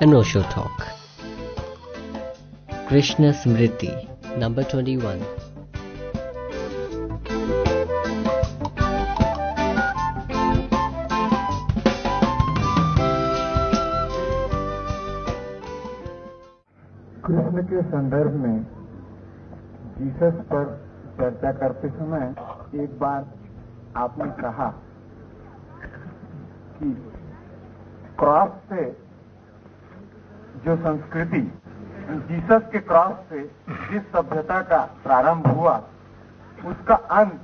an Osho talk. Krishna Smriti, number 21. Krishna के संदर्भ में जीसस पर चर्चा करते समय एक बार आपने कहा कि क्रॉस से जो संस्कृति जीसस के क्रॉस से जिस सभ्यता का प्रारंभ हुआ, उसका अंत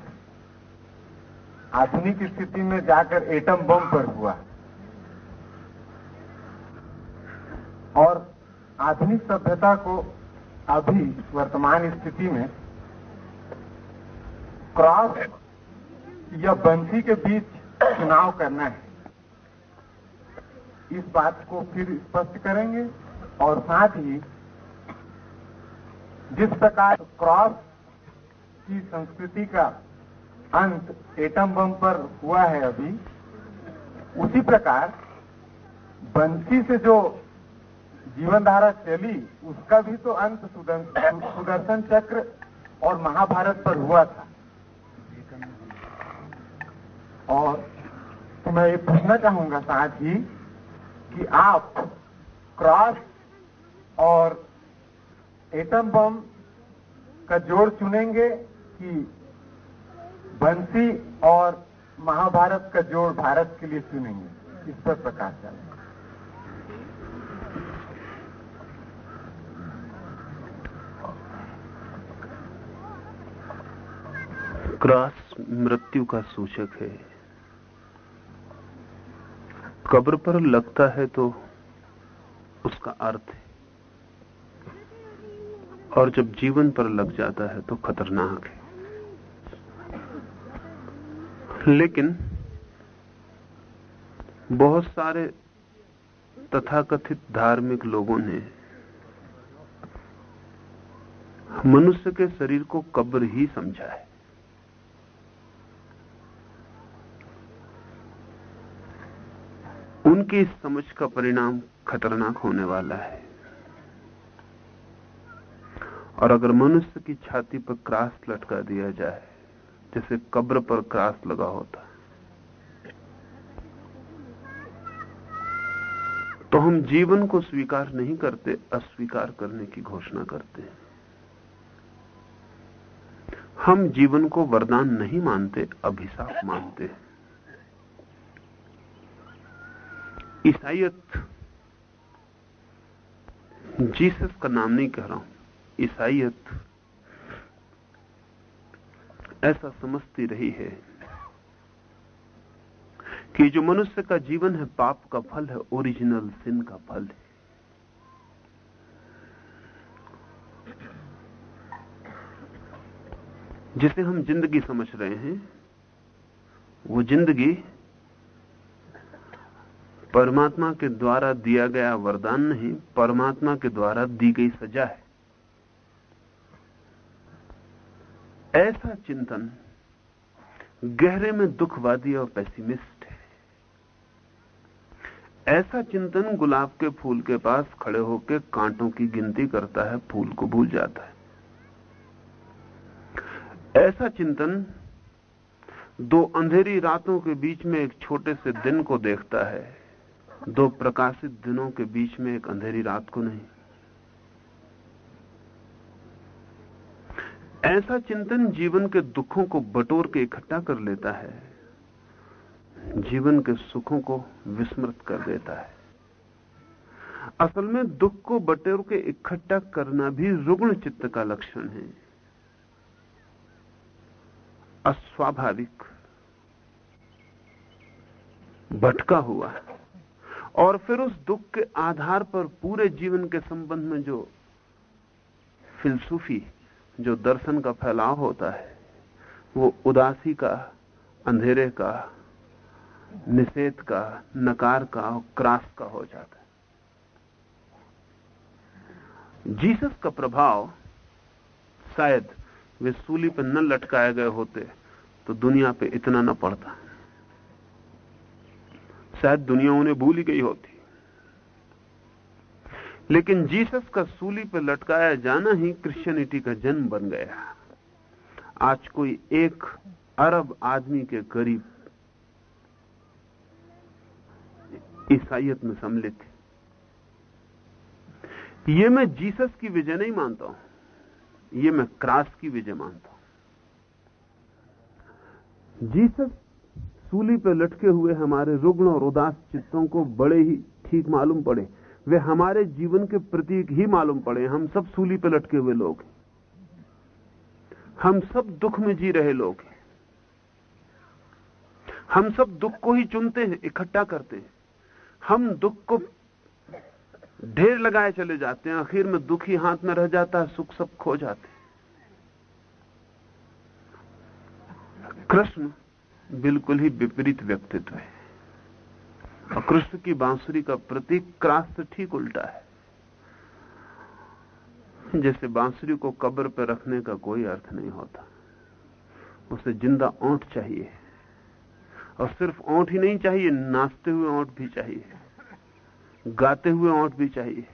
आधुनिक स्थिति में जाकर एटम बम पर हुआ। और आधुनिक सभ्यता को अभी वर्तमान स्थिति में क्रॉस या बंसी के बीच चुनाव करना है। इस बात को फिर स्पष्ट करेंगे। और साथ ही जिस प्रकार क्रॉस की संस्कृति का अंत एटम बम पर हुआ है अभी, उसी प्रकार बंसी से जो जीवन धारा चली उसका भी तो अंत सुदर्शन सुदर्शन चक्र और महाभारत पर हुआ था। और तो मैं ये पूछना चाहूँगा साथ ही कि आप क्रॉस और एटम बम का जोड़ चुनेंगे कि बंसी और महाभारत का जोड़ भारत के लिए चुनेंगे। इस पर प्रकाश डालें क्रॉस मृत्यु का सूचक है। कब्र पर लगता है तो उसका अर्थ है और जब जीवन पर लग जाता है तो खतरनाक है। लेकिन बहुत सारे तथाकथित धार्मिक लोगों ने मनुष्य के शरीर को कब्र ही समझा है। उनकी समझ का परिणाम खतरनाक होने वाला है। और अगर मनुष्य की छाती पर क्रास लटका दिया जाए, जैसे कब्र पर क्रास लगा होता तो हम जीवन को स्वीकार नहीं करते, अस्वीकार करने की घोषणा करते हैं। हम जीवन को वरदान नहीं मानते, अभिशाप मानते हैं। ईसाइयत जीसस का नाम नहीं कह रहा हूँ। ईसाइयत ऐसा समझती रही है कि जो मनुष्य का जीवन है, पाप का फल है, ओरिजिनल सिन का फल है। जिसे हम ज़िंदगी समझ रहे हैं, वो ज़िंदगी परमात्मा के द्वारा दिया गया वरदान नहीं, परमात्मा के द्वारा दी गई सजा है। ऐसा चिंतन गहरे में दुखवादी और पेसिमिस्ट है। ऐसा चिंतन गुलाब के फूल के पास खड़े होकर कांटों की गिनती करता है, फूल को भूल जाता है। ऐसा चिंतन दो अंधेरी रातों के बीच में एक छोटे से दिन को देखता है, दो प्रकाशित दिनों के बीच में एक अंधेरी रात को नहीं। ऐसा चिंतन जीवन के दुखों को बटोर के इकट्ठा कर लेता है। जीवन के सुखों को विस्मृत कर देता है। असल में दुख को बटोर के इकट्ठा करना भी रुग्ण चित्त का लक्षण है। अस्वाभाविक भटका हुआ और फिर उस दुख के आधार पर पूरे जीवन के संबंध में जो फिलसूफी जो दर्शन का फैलाव होता है, वो उदासी का, अंधेरे का, निषेध का, नकार का और क्रास का हो जाता है। जीसस का प्रभाव, शायद वे सूली पर न लटकाए गए होते तो दुनिया पे इतना न पड़ता। शायद दुनिया उन्हें भूल ही गई होती। लेकिन जीसस का सूली पर लटकाया जाना ही क्रिश्चियनिटी का जन्म बन गया। आज कोई एक अरब आदमी के करीब ईसाइत में सम्मिलित है। ये मैं जीसस की विजय नहीं मानता हूँ। ये मैं क्रास की विजय मानता हूँ। जीसस सूली पे लटके हुए हमारे रुग्ण और उदास चित्तों को बड़े ही ठीक मालूम पड़े। वे हमारे जीवन के प्रतीक ही मालूम पड़े। हम सब सूली पे लटके हुए लोग हैं। हम सब दुख में जी रहे लोग हैं। हम सब दुख को ही चुनते हैं, इकट्ठा करते हैं। हम दुख को ढेर लगाए चले जाते हैं। आखिर में दुख ही हाथ में रह जाता है, सुख सब खो जाते हैं। कृष्ण बिल्कुल ही विपरीत व्यक्तित्व है। और कृष्ण की बांसुरी का प्रतीक क्रास से ठीक उल्टा है। जैसे बांसुरी को कब्र पर रखने का कोई अर्थ नहीं होता। उसे ज़िंदा ओंठ चाहिए। और सिर्फ़ ओंठ ही नहीं चाहिए, नाचते हुए ओंठ भी चाहिए। गाते हुए ओंठ भी चाहिए।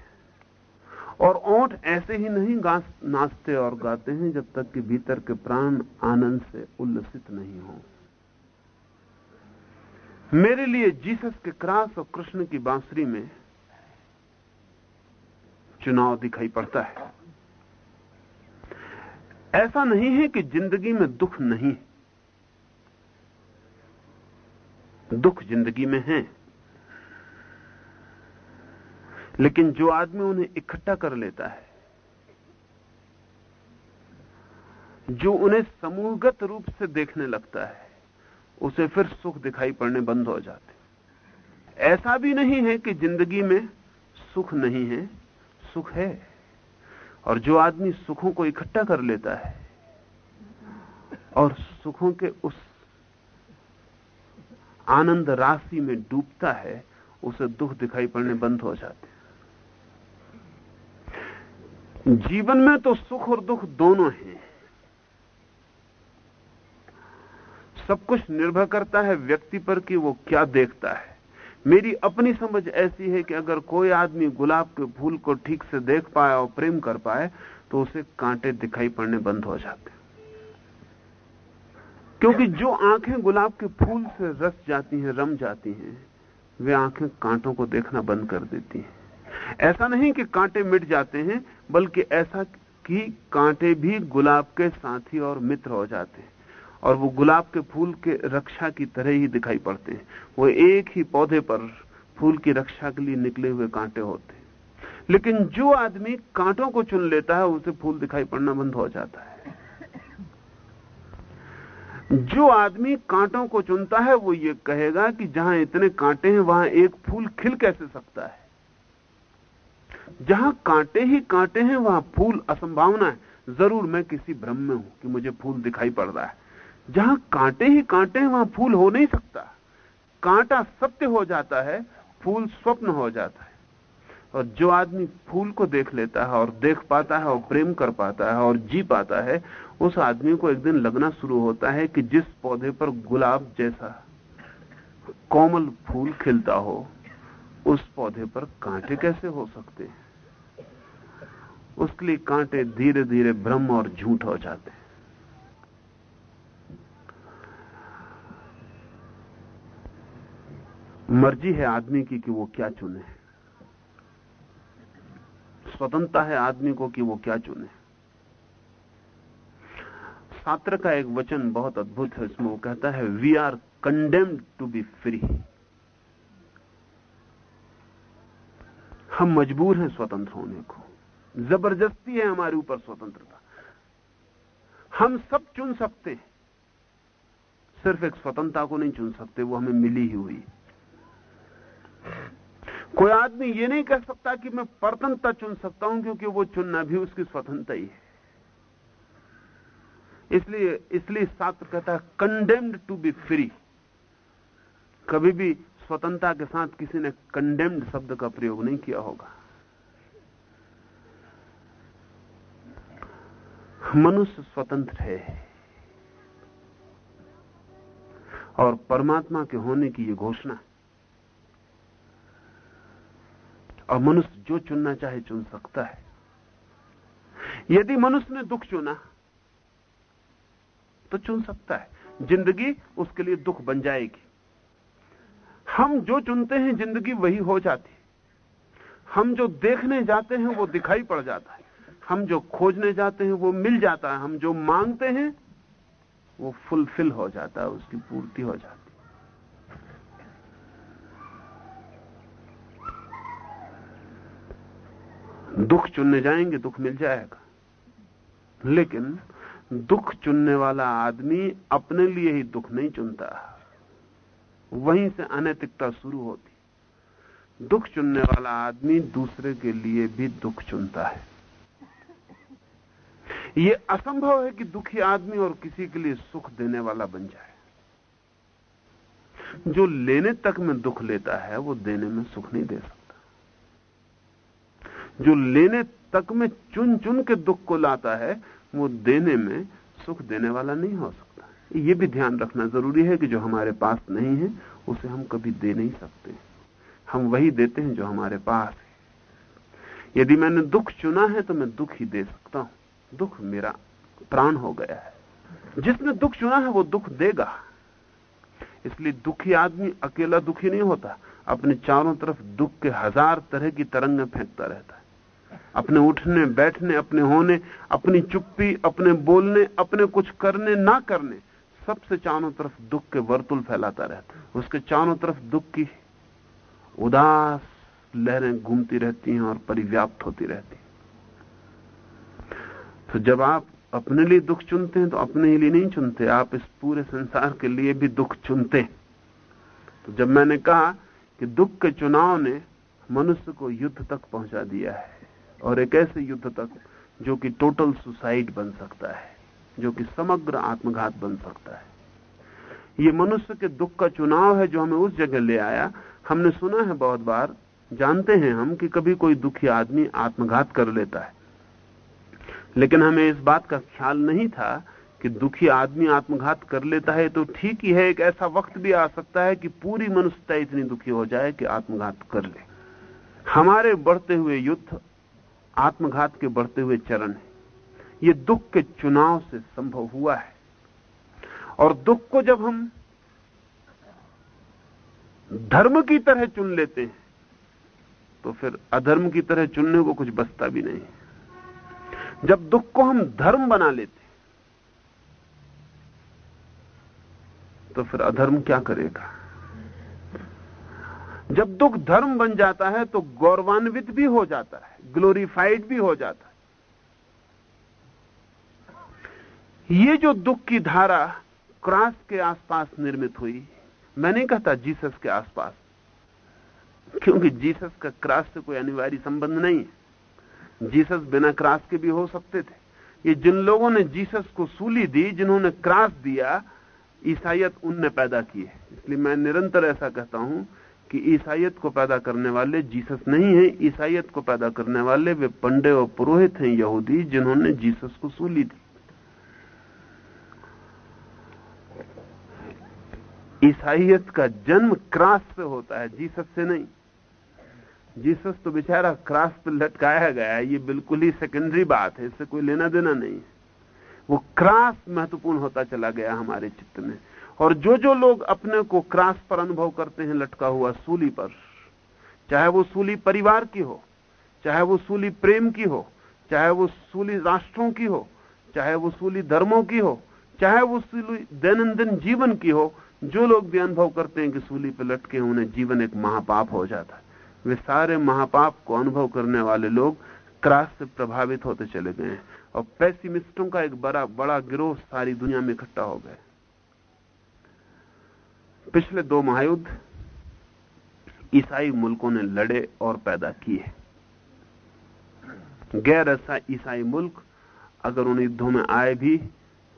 और ओंठ ऐसे ही नहीं नाचते और गाते हैं जब तक कि भीतर के प्राण आनंद से उल्लसित नहीं हो। मेरे लिए जीसस के क्रास और कृष्ण की बांसुरी में चुनाव दिखाई पड़ता है। ऐसा नहीं है कि ज़िंदगी में दुख नहीं दुख ज़िंदगी में है। लेकिन जो आदमी उन्हें इकट्ठा कर लेता है, जो उन्हें समूहगत रूप से देखने लगता है उसे फिर सुख दिखाई पड़ने बंद हो जाते। ऐसा भी नहीं है कि ज़िंदगी में सुख नहीं है, सुख है। और जो आदमी सुखों को इकट्ठा कर लेता है और सुखों के उस आनंद राशि में डूबता है, उसे दुख दिखाई पड़ने बंद हो जाते। जीवन में तो सुख और दुख दोनों हैं। सब कुछ निर्भर करता है व्यक्ति पर कि वो क्या देखता है। मेरी अपनी समझ ऐसी है कि अगर कोई आदमी गुलाब के फूल को ठीक से देख पाए और प्रेम कर पाए तो उसे कांटे दिखाई पड़ने बंद हो जाते क्योंकि जो आँखें गुलाब के फूल से रस जाती हैं, रम जाती हैं, वे आँखें कांटों को देखना बंद कर देती हैं। ऐसा नहीं कि कांटे मिट जाते हैं, बल्कि ऐसा कि कांटे भी गुलाब के साथी और मित्र हो जाते हैं। और वो गुलाब के फूल के रक्षा की तरह ही दिखाई पड़ते हैं। वो एक ही पौधे पर फूल की रक्षा के लिए निकले हुए कांटे होते हैं। लेकिन जो आदमी कांटों को चुन लेता है, उसे फूल दिखाई पड़ना बंद हो जाता है। जो आदमी कांटों को चुनता है, वो ये कहेगा कि जहाँ इतने कांटे हैं, वहाँ एक फूल खिल कैसे सकता है? जहाँ कांटे ही कांटे हैं, वहाँ फूल असंभावना है। ज़रूर मैं किसी भ्रम में हूँ कि मुझे फूल दिखाई पड़ रहा है। जहाँ कांटे ही कांटे हैं, वहाँ फूल हो नहीं सकता। कांटा सत्य हो जाता है, फूल स्वप्न हो जाता है। और जो आदमी फूल को देख लेता है और देख पाता है और प्रेम कर पाता है और जी पाता है, उस आदमी को एक दिन लगना शुरू होता है कि जिस पौधे पर गुलाब जैसा कोमल फूल खिलता हो, उस पौधे पर कांटे कैसे हो सकते हैं? उसके लिए कांटे धीरे धीरे भ्रम और झूठ हो जाते मर्ज़ी है आदमी की कि वो क्या चुने। स्वतंत्रता है आदमी को कि वो क्या चुने। छात्र का एक वचन बहुत अद्भुत है, इसमें वो कहता है we are condemned to be free हम मजबूर हैं स्वतंत्र होने को। ज़बरदस्ती है हमारे ऊपर स्वतंत्रता। हम सब चुन सकते हैं। सिर्फ़ एक स्वतंत्रता को नहीं चुन सकते, वो हमें मिली ही हुई कोई आदमी ये नहीं कह सकता कि मैं परतंत्रता चुन सकता हूँ, क्योंकि वो चुनना भी उसकी स्वतंत्रता ही है। इसलिए इसलिए शास्त्र कहता है कंडेम्ड टू बी फ्री कभी भी स्वतंत्रता के साथ किसी ने कंडेम्ड शब्द का प्रयोग नहीं किया होगा। मनुष्य स्वतंत्र है। और परमात्मा के होने की यह घोषणा और मनुष्य जो चुनना चाहे चुन सकता है। यदि मनुष्य ने दुख चुना तो चुन सकता है। ज़िंदगी उसके लिए दुख बन जाएगी। हम जो चुनते हैं, ज़िंदगी वही हो जाती हम जो देखने जाते हैं, वो दिखाई पड़ जाता है। हम जो खोजने जाते हैं, वो मिल जाता है। हम जो मांगते हैं, वो फुलफिल हो जाता है, उसकी पूर्ति हो जाती दुख चुनने जाएँगे, दुख मिल जाएगा। लेकिन दुख चुनने वाला आदमी अपने लिए ही दुख नहीं चुनता। वहीं से अनैतिकता शुरू होती। दुख चुनने वाला आदमी दूसरे के लिए भी दुख चुनता है। यह असंभव है कि दुखी आदमी और किसी के लिए सुख देने वाला बन जाए। जो लेने तक में दुख लेता है, वो देने में सुख नहीं दे सकता। जो लेने तक में चुन चुन के दुख को लाता है, वो देने में सुख देने वाला नहीं हो सकता। ये भी ध्यान रखना ज़रूरी है कि जो हमारे पास नहीं है, उसे हम कभी दे नहीं सकते। हम वही देते हैं जो हमारे पास है। यदि मैंने दुख चुना है तो मैं दुख ही दे सकता हूँ। दुख मेरा प्राण हो गया है। जिसने दुख चुना है, वो दुख देगा। इसलिए दुखी आदमी अकेला दुखी नहीं होता। अपने चारों तरफ़ दुख के हज़ार तरह की तरंगें फेंकता रहता है। अपने उठने, बैठने, अपने होने, अपनी चुप्पी, अपने बोलने, अपने कुछ करने, ना करने, सबसे चारों तरफ़ दुख के वर्तुल फैलाता रहता उसके चारों तरफ़ दुख की उदास लहरें घूमती रहती हैं और परिव्याप्त होती रहती तो जब आप अपने लिए दुख चुनते हैं तो अपने ही लिए नहीं चुनते, आप इस पूरे संसार के लिए भी दुख चुनते तो जब मैंने कहा कि दुख के चुनाव ने मनुष्य को युद्ध तक पहुँचा दिया है और एक ऐसे युद्ध तक जो कि टोटल सुसाइड बन सकता है, जो कि समग्र आत्मघात बन सकता है। ये मनुष्य के दुख का चुनाव है जो हमें उस जगह ले आया। हमने सुना है बहुत बार, जानते हैं हम कि कभी कोई दुखी आदमी आत्मघात कर लेता है। लेकिन हमें इस बात का ख्याल नहीं था कि दुखी आदमी आत्मघात कर लेता है। तो ठीक ही है, एक ऐसा वक्त भी आ सकता है कि पूरी मनुष्यता इतनी दुखी हो जाए कि आत्मघात कर ले। हमारे बढ़ते हुए युद्ध आत्मघात के बढ़ते हुए चरण है। ये दुख के चुनाव से संभव हुआ है। और दुख को जब हम धर्म की तरह चुन लेते हैं तो फिर अधर्म की तरह चुनने को कुछ बचता भी नहीं जब दुख को हम धर्म बना लेते हैं तो फिर अधर्म क्या करेगा? जब दुख धर्म बन जाता है तो गौरवान्वित भी हो जाता है ग्लोरीफाइड भी हो जाता है। ये जो दुख की धारा क्रॉस के आसपास निर्मित हुई, मैं नहीं कहता जीसस के आसपास, क्योंकि जीसस का क्रॉस से कोई अनिवार्य संबंध नहीं है। जीसस बिना क्रॉस के भी हो सकते थे। ये जिन लोगों ने जीसस को सूली दी, जिन्होंने क्रॉस दिया ईसाइत उनने पैदा की है। इसलिए मैं निरंतर ऐसा कहता हूँ कि ईसाइत को पैदा करने वाले जीसस नहीं है। ईसाइत को पैदा करने वाले वे पंडे और पुरोहित हैं यहूदी, जिन्होंने जीसस को सूली दी। ईसाइत का जन्म क्रास से होता है, जीसस से नहीं। जीसस तो बेचारा क्रास पर लटकाया गया है, ये बिल्कुल ही सेकेंडरी बात है, इससे कोई लेना देना नहीं है। वो क्रास महत्वपूर्ण होता चला गया हमारे चित्त में। और जो जो लोग अपने को क्रास पर अनुभव करते हैं लटका हुआ सूली पर, चाहे वो सूली परिवार की हो, चाहे वो सूली प्रेम की हो, चाहे वो सूली राष्ट्रों की हो, चाहे वो सूली धर्मों की हो, चाहे वो सूली दैनंदिन जीवन की हो, जो लोग भी अनुभव करते हैं कि सूली पर लटके उन्हें जीवन एक महापाप हो जाता है। वे सारे महापाप को अनुभव करने वाले लोग क्रास से प्रभावित होते चले गए हैं। और पैसिमिस्टों का एक बड़ा बड़ा गिरोह सारी दुनिया में इकट्ठा हो गए पिछले दो महायुद्ध ईसाई मुल्कों ने लड़े और पैदा किए। गैर ऐसा ईसाई मुल्क अगर उन युद्धों में आए भी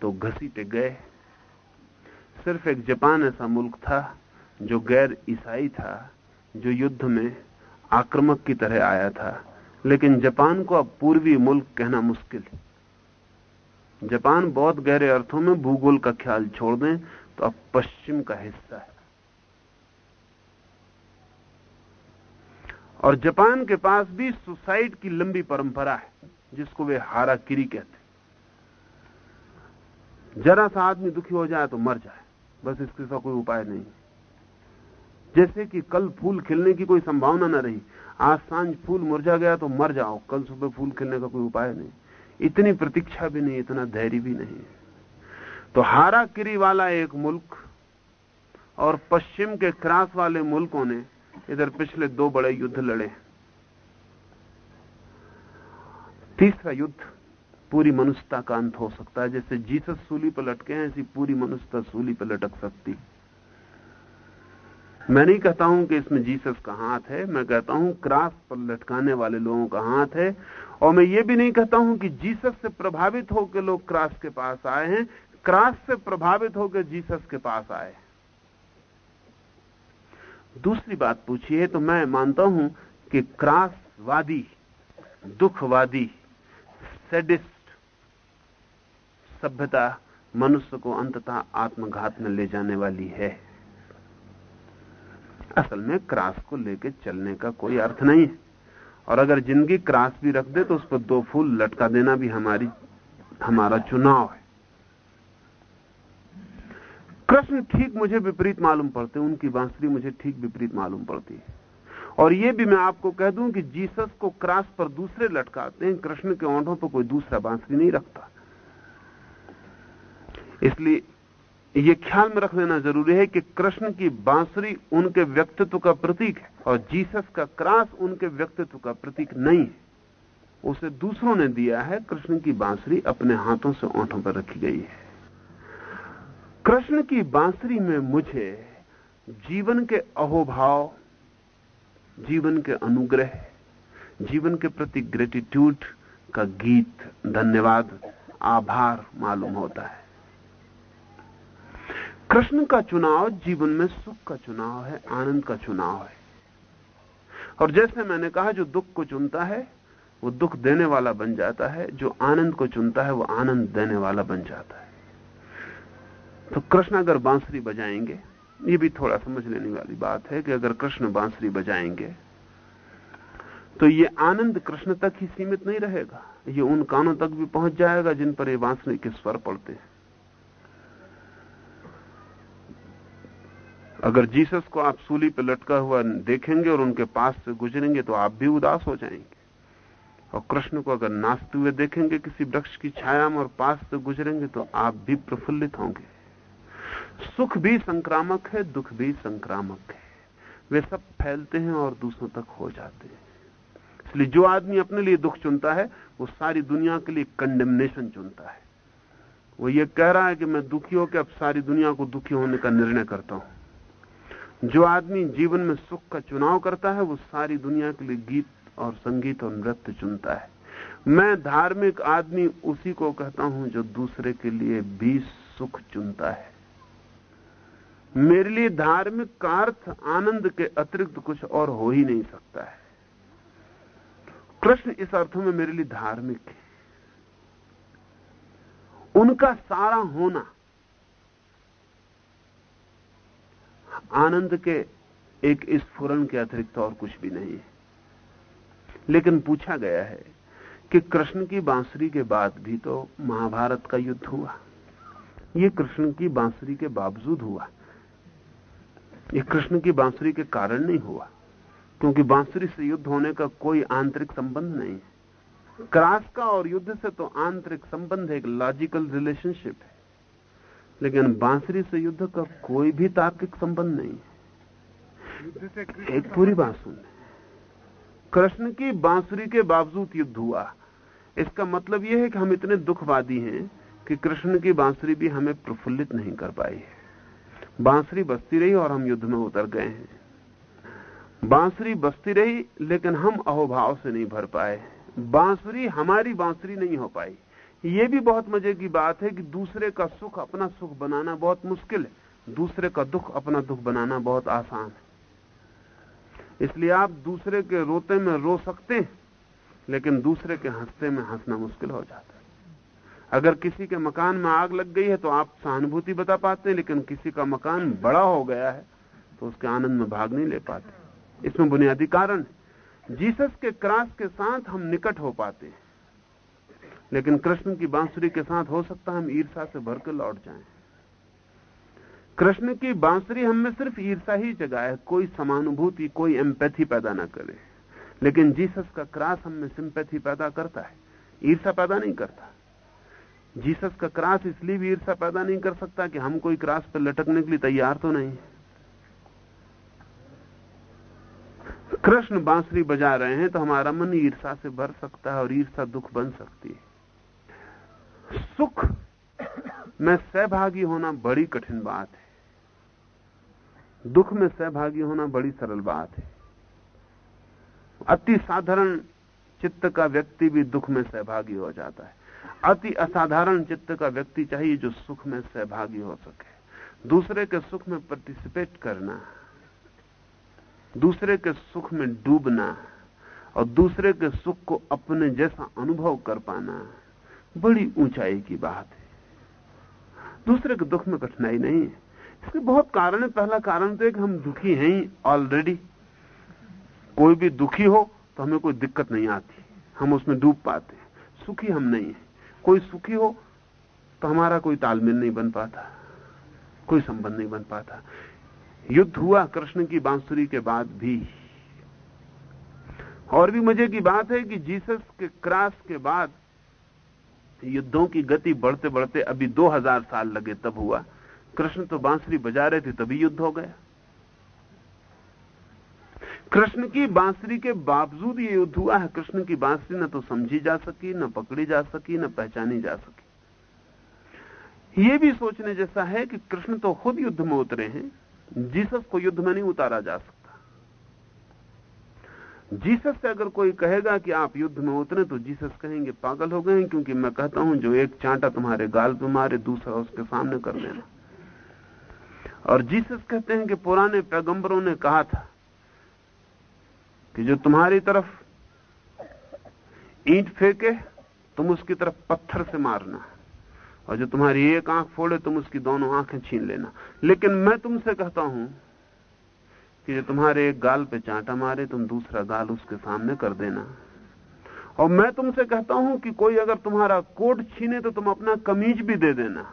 तो घसीटे गए। सिर्फ़ एक जापान ऐसा मुल्क था जो गैर ईसाई था, जो युद्ध में आक्रमक की तरह आया था। लेकिन जापान को अब पूर्वी मुल्क कहना मुश्किल। है जापान बहुत गहरे अर्थों में भूगोल का ख्याल छोड़ दें तो अब पश्चिम का हिस्सा है। और जापान के पास भी सुसाइड की लंबी परंपरा है, जिसको वे हारा किरी कहते जरा सा आदमी दुखी हो जाए तो मर जाए, बस इसके साथ कोई उपाय नहीं जैसे कि कल फूल खिलने की कोई संभावना ना रही, आज साँझ फूल मुरझा गया तो मर जाओ, कल सुबह फूल खिलने का कोई उपाय नहीं। इतनी प्रतीक्षा भी नहीं, इतना धैर्य भी नहीं तो हारा किरी वाला एक मुल्क और पश्चिम के क्रास वाले मुल्कों ने इधर पिछले दो बड़े युद्ध लड़े। तीसरा युद्ध पूरी मनुष्यता का अंत हो सकता है। जैसे जीसस सूली पर लटके हैं, ऐसी पूरी मनुष्यता सूली पर लटक सकती। मैं नहीं कहता हूँ कि इसमें जीसस का हाथ है, मैं कहता हूँ क्रास पर लटकाने वाले लोगों का हाथ है। और मैं ये भी नहीं कहता हूँ कि जीसस से प्रभावित होकर लोग क्रास के पास आए हैं क्रास से प्रभावित होकर जीसस के पास आए। दूसरी बात पूछी है तो मैं मानता हूँ कि क्रासवादी दुखवादी, सेडिस्ट सभ्यता मनुष्य को अंततः आत्मघात में ले जाने वाली है। असल में क्रास को लेकर चलने का कोई अर्थ नहीं है। और अगर ज़िंदगी क्रास भी रख दे तो उस पर दो फूल लटका देना भी हमारी, हमारा चुनाव है। कृष्ण ठीक मुझे विपरीत मालूम पड़ते हैं, उनकी बांसुरी मुझे ठीक विपरीत मालूम पड़ती है। और ये भी मैं आपको कह दूँ कि जीसस को क्रास पर दूसरे लटकाते हैं, कृष्ण के ओंठों पर कोई दूसरा बांसुरी नहीं रखता। इसलिए ये ख्याल में रख लेना ज़रूरी है कि कृष्ण की बांसुरी उनके व्यक्तित्व का प्रतीक है, और जीसस का क्रास उनके व्यक्तित्व का प्रतीक नहीं है। उसे दूसरों ने दिया है, कृष्ण की बांसुरी अपने हाथों से ओंठों पर रखी गई है। कृष्ण की बांसुरी में मुझे जीवन के अहोभाव, जीवन के अनुग्रह, जीवन के प्रति ग्रेटिट्यूड का गीत, धन्यवाद, आभार मालूम होता है। कृष्ण का चुनाव जीवन में सुख का चुनाव है, आनंद का चुनाव है। और जैसे मैंने कहा, जो दुख को चुनता है, वो दुख देने वाला बन जाता है, जो आनंद को चुनता है, वो आनंद देने वाला बन जाता है। तो कृष्ण अगर बांसुरी बजाएँगे, ये भी थोड़ा समझ लेने वाली बात है कि अगर कृष्ण बांसुरी बजाएँगे तो ये आनंद कृष्ण तक ही सीमित नहीं रहेगा। ये उन कानों तक भी पहुँच जाएगा जिन पर ये बांसुरी के स्वर पड़ते हैं। अगर जीसस को आप सूली पर लटका हुआ देखेंगे और उनके पास से गुजरेंगे तो आप भी उदास हो जाएँगे। और कृष्ण को अगर नाचते हुए देखेंगे, किसी वृक्ष की छाया में और पास से गुजरेंगे तो आप भी प्रफुल्लित होंगे। सुख भी संक्रामक है, दुख भी संक्रामक है। वे सब फैलते हैं और दूसरों तक हो जाते हैं। इसलिए जो आदमी अपने लिए दुख चुनता है, वो सारी दुनिया के लिए कंडेमनेशन चुनता है। वो ये कह रहा है कि मैं दुखी होकर अब सारी दुनिया को दुखी होने का निर्णय करता हूँ। जो आदमी जीवन में सुख का चुनाव करता है, वो सारी दुनिया के लिए गीत और संगीत और नृत्य चुनता है। मैं धार्मिक आदमी उसी को कहता हूँ जो दूसरे के लिए भी सुख चुनता है। मेरे लिए धार्मिक का अर्थ आनंद के अतिरिक्त कुछ और हो ही नहीं सकता है। कृष्ण इस अर्थ में मेरे लिए धार्मिक है। उनका सारा होना आनंद के एक स्फुरन के अतिरिक्त और कुछ भी नहीं है। लेकिन पूछा गया है कि कृष्ण की बांसुरी के बाद भी तो महाभारत का युद्ध हुआ। ये कृष्ण की बांसुरी के बावजूद हुआ। ये कृष्ण की बांसुरी के कारण नहीं हुआ, क्योंकि बांसुरी से युद्ध होने का कोई आंतरिक संबंध नहीं है। क्रास का और युद्ध से तो आंतरिक संबंध है, एक लॉजिकल रिलेशनशिप है। लेकिन बांसुरी से युद्ध का कोई भी तार्किक संबंध नहीं है। एक पूरी बात सुन। कृष्ण की बांसुरी के बावजूद युद्ध हुआ। इसका मतलब यह है कि हम इतने दुखवादी हैं कि कृष्ण की बांसुरी भी हमें प्रफुल्लित नहीं कर पाई है। बांसुरी बसती रही और हम युद्ध में उतर गए हैं। बांसुरी बसती रही, लेकिन हम अहोभाव से नहीं भर पाए। बांसुरी, हमारी बांसुरी नहीं हो पाई। ये भी बहुत मज़े की बात है कि दूसरे का सुख अपना सुख बनाना बहुत मुश्किल है। दूसरे का दुख अपना दुख बनाना बहुत आसान है। इसलिए आप दूसरे के रोते में रो सकते हैं, लेकिन दूसरे के हँसते में हंसना मुश्किल हो जाता है। अगर किसी के मकान में आग लग गई है तो आप सहानुभूति बता पाते हैं, लेकिन किसी का मकान बड़ा हो गया है तो उसके आनंद में भाग नहीं ले पाते। इसमें बुनियादी कारण जीसस के क्रॉस के साथ हम निकट हो पाते हैं। लेकिन कृष्ण की बांसुरी के साथ हो सकता है हम ईर्षा से भर के लौट जाएँ। कृष्ण की बांसुरी हमें सिर्फ़ ईर्षा ही जगाए कोई समानुभूति, कोई एम्पैथी पैदा ना करे। लेकिन जीसस का क्रास हमें सिंपैथी पैदा करता है। ईर्षा पैदा नहीं करता। जीसस का क्रास इसलिए भी ईर्षा पैदा नहीं कर सकता कि हम कोई क्रास पर लटकने के लिए तैयार तो नहीं। कृष्ण बांसुरी बजा रहे हैं तो हमारा मन ईर्षा से भर सकता है और ईर्षा दुख बन सकती है। सुख में सहभागी होना बड़ी कठिन बात है। दुख में सहभागी होना बड़ी सरल बात है। अति साधारण चित्त का व्यक्ति भी दुख में सहभागी हो जाता है। अति असाधारण चित्त का व्यक्ति चाहिए जो सुख में सहभागी हो सके। दूसरे के सुख में पार्टिसिपेट करना, दूसरे के सुख में डूबना, और दूसरे के सुख को अपने जैसा अनुभव कर पाना बड़ी ऊंचाई की बात है। दूसरे के दुख में कठिनाई नहीं है। इसके बहुत कारण है। पहला कारण तो एक हम दुखी हैं ही ऑलरेडी कोई भी दुखी हो तो हमें कोई दिक्कत नहीं आती। हम उसमें डूब पाते सुखी हम नहीं है। कोई सुखी हो तो हमारा कोई तालमेल नहीं बन पाता, कोई संबंध नहीं बन पाता। युद्ध हुआ कृष्ण की बांसुरी के बाद भी। और भी मज़े की बात है कि जीसस के क्रास के बाद युद्धों की गति बढ़ते बढ़ते अभी 2000 साल लगे तब हुआ। कृष्ण तो बांसुरी बजा रहे थे, तभी युद्ध हो गया। कृष्ण की बांसुरी के बावजूद ये युद्ध हुआ है, कृष्ण की बांसुरी न तो समझी जा सकी, न पकड़ी जा सकी, न पहचानी जा सकी। ये भी सोचने जैसा है कि कृष्ण तो खुद युद्ध में उतरे हैं, जीसस को युद्ध में नहीं उतारा जा सकता। जीसस से अगर कोई कहेगा कि आप युद्ध में उतरे तो जीसस कहेंगे, पागल हो गए क्योंकि मैं कहता हूँ, जो एक चांटा तुम्हारे गाल पे मारे, दूसरा उसके सामने कर देना। और जीसस कहते हैं कि पुराने पैगंबरों ने कहा था कि जो तुम्हारी तरफ़ ईंट फेंके, तुम उसकी तरफ़ पत्थर से मारना। और जो तुम्हारी एक आँख फोड़े, तुम उसकी दोनों आँखें छीन लेना। लेकिन मैं तुमसे कहता हूँ कि जो तुम्हारे एक गाल पे चांटा मारे, तुम दूसरा गाल उसके सामने कर देना। और मैं तुमसे कहता हूँ कि कोई अगर तुम्हारा कोट छीने तो तुम अपना कमीज भी दे देना।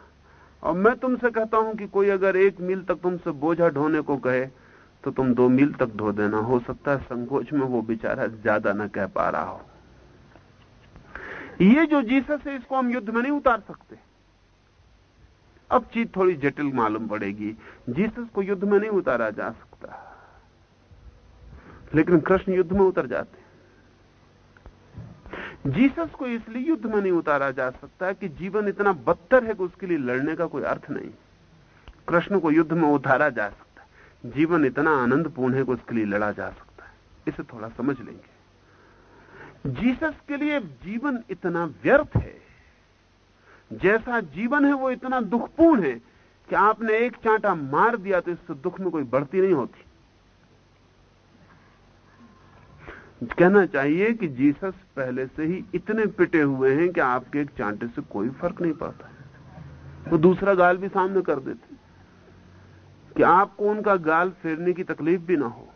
और मैं तुमसे कहता हूँ कि कोई अगर एक मील तक तुमसे बोझा ढोने को कहे तो तुम दो मील तक धो देना। हो सकता है संकोच में वो बेचारा ज़्यादा ना कह पा रहा हो। ये जो जीसस है, इसको हम युद्ध में नहीं उतार सकते। अब चीज़ थोड़ी जटिल मालूम पड़ेगी। जीसस को युद्ध में नहीं उतारा जा सकता। लेकिन कृष्ण युद्ध में उतर जाते जीसस को इसलिए युद्ध में नहीं उतारा जा सकता कि जीवन इतना बदतर है कि उसके लिए लड़ने का कोई अर्थ नहीं। कृष्ण को युद्ध में उतारा जा सकता। जीवन इतना आनंदपूर्ण है कि उसके लिए लड़ा जा सकता है। इसे थोड़ा समझ लेंगे। जीसस के लिए जीवन इतना व्यर्थ है। जैसा जीवन है, वो इतना दुखपूर्ण है कि आपने एक चांटा मार दिया तो इससे दुख में कोई बढ़ती नहीं होती। कहना चाहिए कि जीसस पहले से ही इतने पिटे हुए हैं कि आपके एक चांटे से कोई फ़र्क नहीं पड़ता। वो दूसरा गाल भी सामने कर देते। कि आपको उनका गाल फेरने की तकलीफ़ भी ना हो।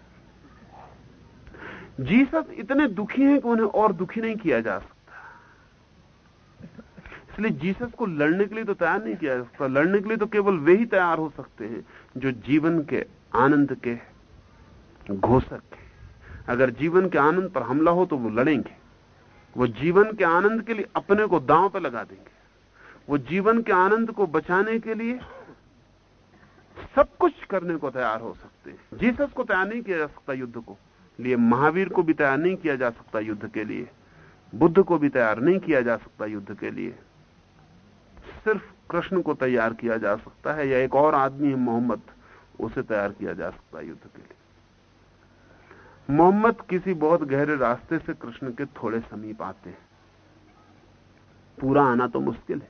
जीसस इतने दुखी हैं कि उन्हें और दुखी नहीं किया जा सकता। इसलिए जीसस को लड़ने के लिए तो तैयार नहीं किया जा सकता। लड़ने के लिए तो केवल वे ही तैयार हो सकते हैं जो जीवन के आनंद के घोषक हैं। अगर जीवन के आनंद पर हमला हो तो वो लड़ेंगे। वो जीवन के आनंद के लिए अपने को दांव पर लगा देंगे। वो जीवन के आनंद को बचाने के लिए सब कुछ करने को तैयार हो सकते हैं। जीसस को तैयार नहीं किया जा सकता युद्ध को। लिए महावीर को भी तैयार नहीं किया जा सकता युद्ध के लिए। बुद्ध को भी तैयार नहीं किया जा सकता युद्ध के लिए। सिर्फ़ कृष्ण को तैयार किया जा सकता है या एक और आदमी है मोहम्मद, उसे तैयार किया जा सकता है युद्ध के लिए। मोहम्मद किसी बहुत गहरे रास्ते से कृष्ण के थोड़े समीप आते हैं। पूरा आना तो मुश्किल है।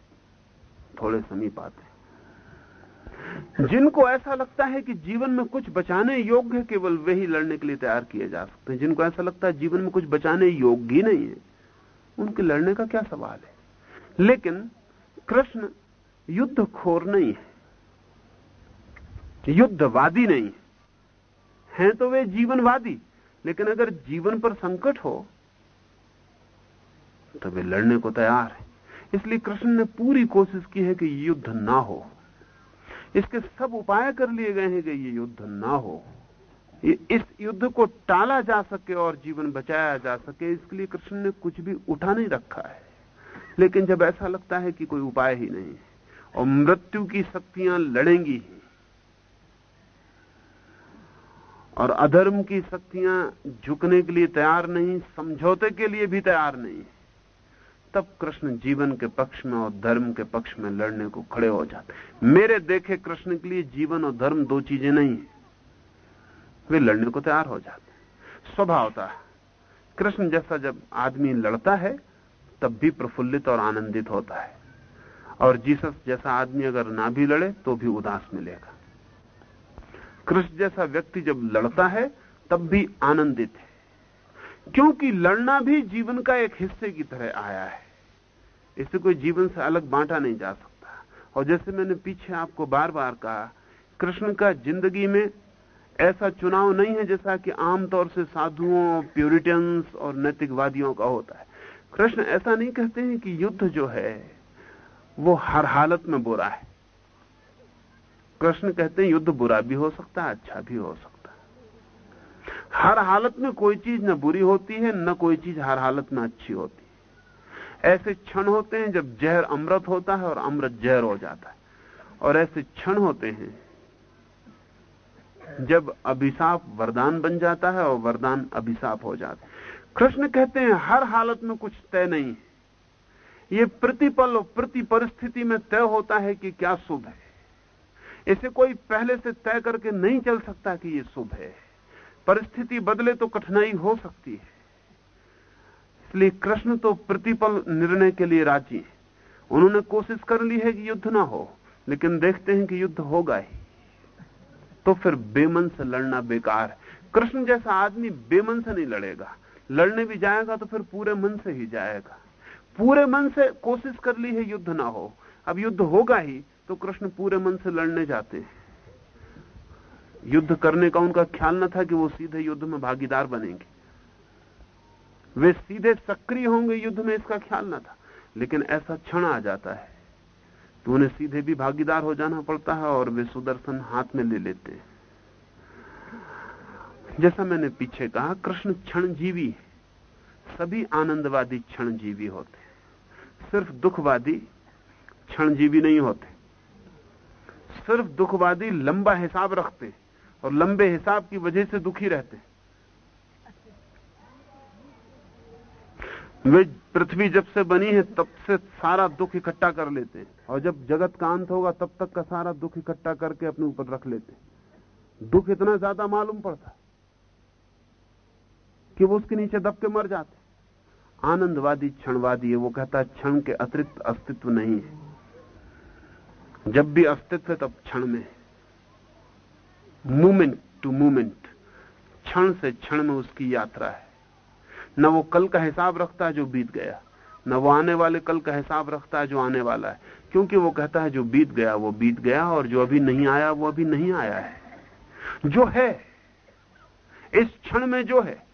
थोड़े समीप आते हैं। जिनको ऐसा लगता है कि जीवन में कुछ बचाने योग्य है, केवल वे ही लड़ने के लिए तैयार किए जा सकते हैं। जिनको ऐसा लगता है जीवन में कुछ बचाने योग्य ही नहीं है, उनके लड़ने का क्या सवाल है? लेकिन कृष्ण युद्ध खोर नहीं है, युद्धवादी नहीं है। हैं तो वे जीवनवादी, लेकिन अगर जीवन पर संकट हो तो वे लड़ने को तैयार है। इसलिए कृष्ण ने पूरी कोशिश की है कि युद्ध ना हो। इसके सब उपाय कर लिए गए हैं कि ये युद्ध ना हो। इस युद्ध को टाला जा सके और जीवन बचाया जा सके, इसके लिए कृष्ण ने कुछ भी उठा नहीं रखा है। लेकिन जब ऐसा लगता है कि कोई उपाय ही नहीं और मृत्यु की शक्तियाँ लड़ेंगी और अधर्म की शक्तियाँ झुकने के लिए तैयार नहीं, समझौते के लिए भी तैयार नहीं तब कृष्ण जीवन के पक्ष में और धर्म के पक्ष में लड़ने को खड़े हो जाते मेरे देखे कृष्ण के लिए जीवन और धर्म दो चीज़ें नहीं है। वे लड़ने को तैयार हो जाते स्वभावता कृष्ण जैसा जब आदमी लड़ता है, तब भी प्रफुल्लित और आनंदित होता है। और जीसस जैसा आदमी अगर ना भी लड़े तो भी उदास मिलेगा। कृष्ण जैसा व्यक्ति जब लड़ता है, तब भी आनंदित है। क्योंकि लड़ना भी जीवन का एक हिस्से की तरह आया है। इसे कोई जीवन से अलग बांटा नहीं जा सकता। और जैसे मैंने पीछे आपको बार बार कहा, कृष्ण का ज़िंदगी में ऐसा चुनाव नहीं है जैसा कि आमतौर से साधुओं प्यूरिटियंस और नैतिकवादियों का होता है। कृष्ण ऐसा नहीं कहते हैं कि युद्ध जो है, वो हर हालत में बुरा है। कृष्ण कहते हैं युद्ध बुरा भी हो सकता है अच्छा भी हो सकता है। हर हालत में कोई चीज़ न बुरी होती है, न कोई चीज़ हर हालत में अच्छी होती है। ऐसे क्षण होते हैं जब जहर अमृत होता है और अमृत जहर हो जाता है। और ऐसे क्षण होते हैं जब अभिशाप वरदान बन जाता है और वरदान अभिशाप हो जाता है। कृष्ण कहते हैं, हर हालत में कुछ तय नहीं है। ये प्रतिपल और प्रति परिस्थिति में तय होता है कि क्या शुभ है। इसे कोई पहले से तय करके नहीं चल सकता कि ये शुभ है। परिस्थिति बदले तो कठिनाई हो सकती है। इसलिए कृष्ण तो प्रतिपल निर्णय के लिए राज़ी है। उन्होंने कोशिश कर ली है कि युद्ध ना हो, लेकिन देखते हैं कि युद्ध होगा ही। तो फिर बेमन से लड़ना बेकार है। कृष्ण जैसा आदमी बेमन से नहीं लड़ेगा। लड़ने भी जाएगा तो फिर पूरे मन से ही जाएगा। पूरे मन से कोशिश कर ली है युद्ध ना हो। अब युद्ध होगा ही तो कृष्ण पूरे मन से लड़ने जाते हैं। युद्ध करने का उनका ख्याल न था कि वो सीधे युद्ध में भागीदार बनेंगे। वे सीधे सक्रिय होंगे, युद्ध में इसका ख्याल ना था। लेकिन ऐसा क्षण आ जाता है। तो उन्हें सीधे भी भागीदार हो जाना पड़ता है और वे सुदर्शन हाथ में ले लेते हैं। जैसा मैंने पीछे कहा, कृष्ण क्षण जीवी सभी आनंदवादी क्षण जीवी होते सिर्फ़ दुखवादी क्षण जीवी नहीं होते। सिर्फ़ दुखवादी लंबा हिसाब रखते और लंबे हिसाब की वजह से दुखी रहते वे पृथ्वी जब से बनी है, तब से सारा दुख इकट्ठा कर लेते हैं। और जब जगत का अंत होगा, तब तक का सारा दुख इकट्ठा करके अपने ऊपर रख लेते हैं। दुख इतना ज़्यादा मालूम पड़ता कि वो उसके नीचे दब के मर जाते आनंदवादी, क्षणवादी है वो कहता है, क्षण के अतिरिक्त अस्तित्व नहीं है। जब भी अस्तित्व है, तब क्षण में मूवमेंट टू मूवमेंट क्षण से क्षण में उसकी यात्रा है। न वो कल का हिसाब रखता है जो बीत गया। न वो आने वाले कल का हिसाब रखता है जो आने वाला है। क्योंकि वो कहता है जो बीत गया, वो बीत गया और जो अभी नहीं आया, वो अभी नहीं आया है। जो है, इस क्षण में जो है,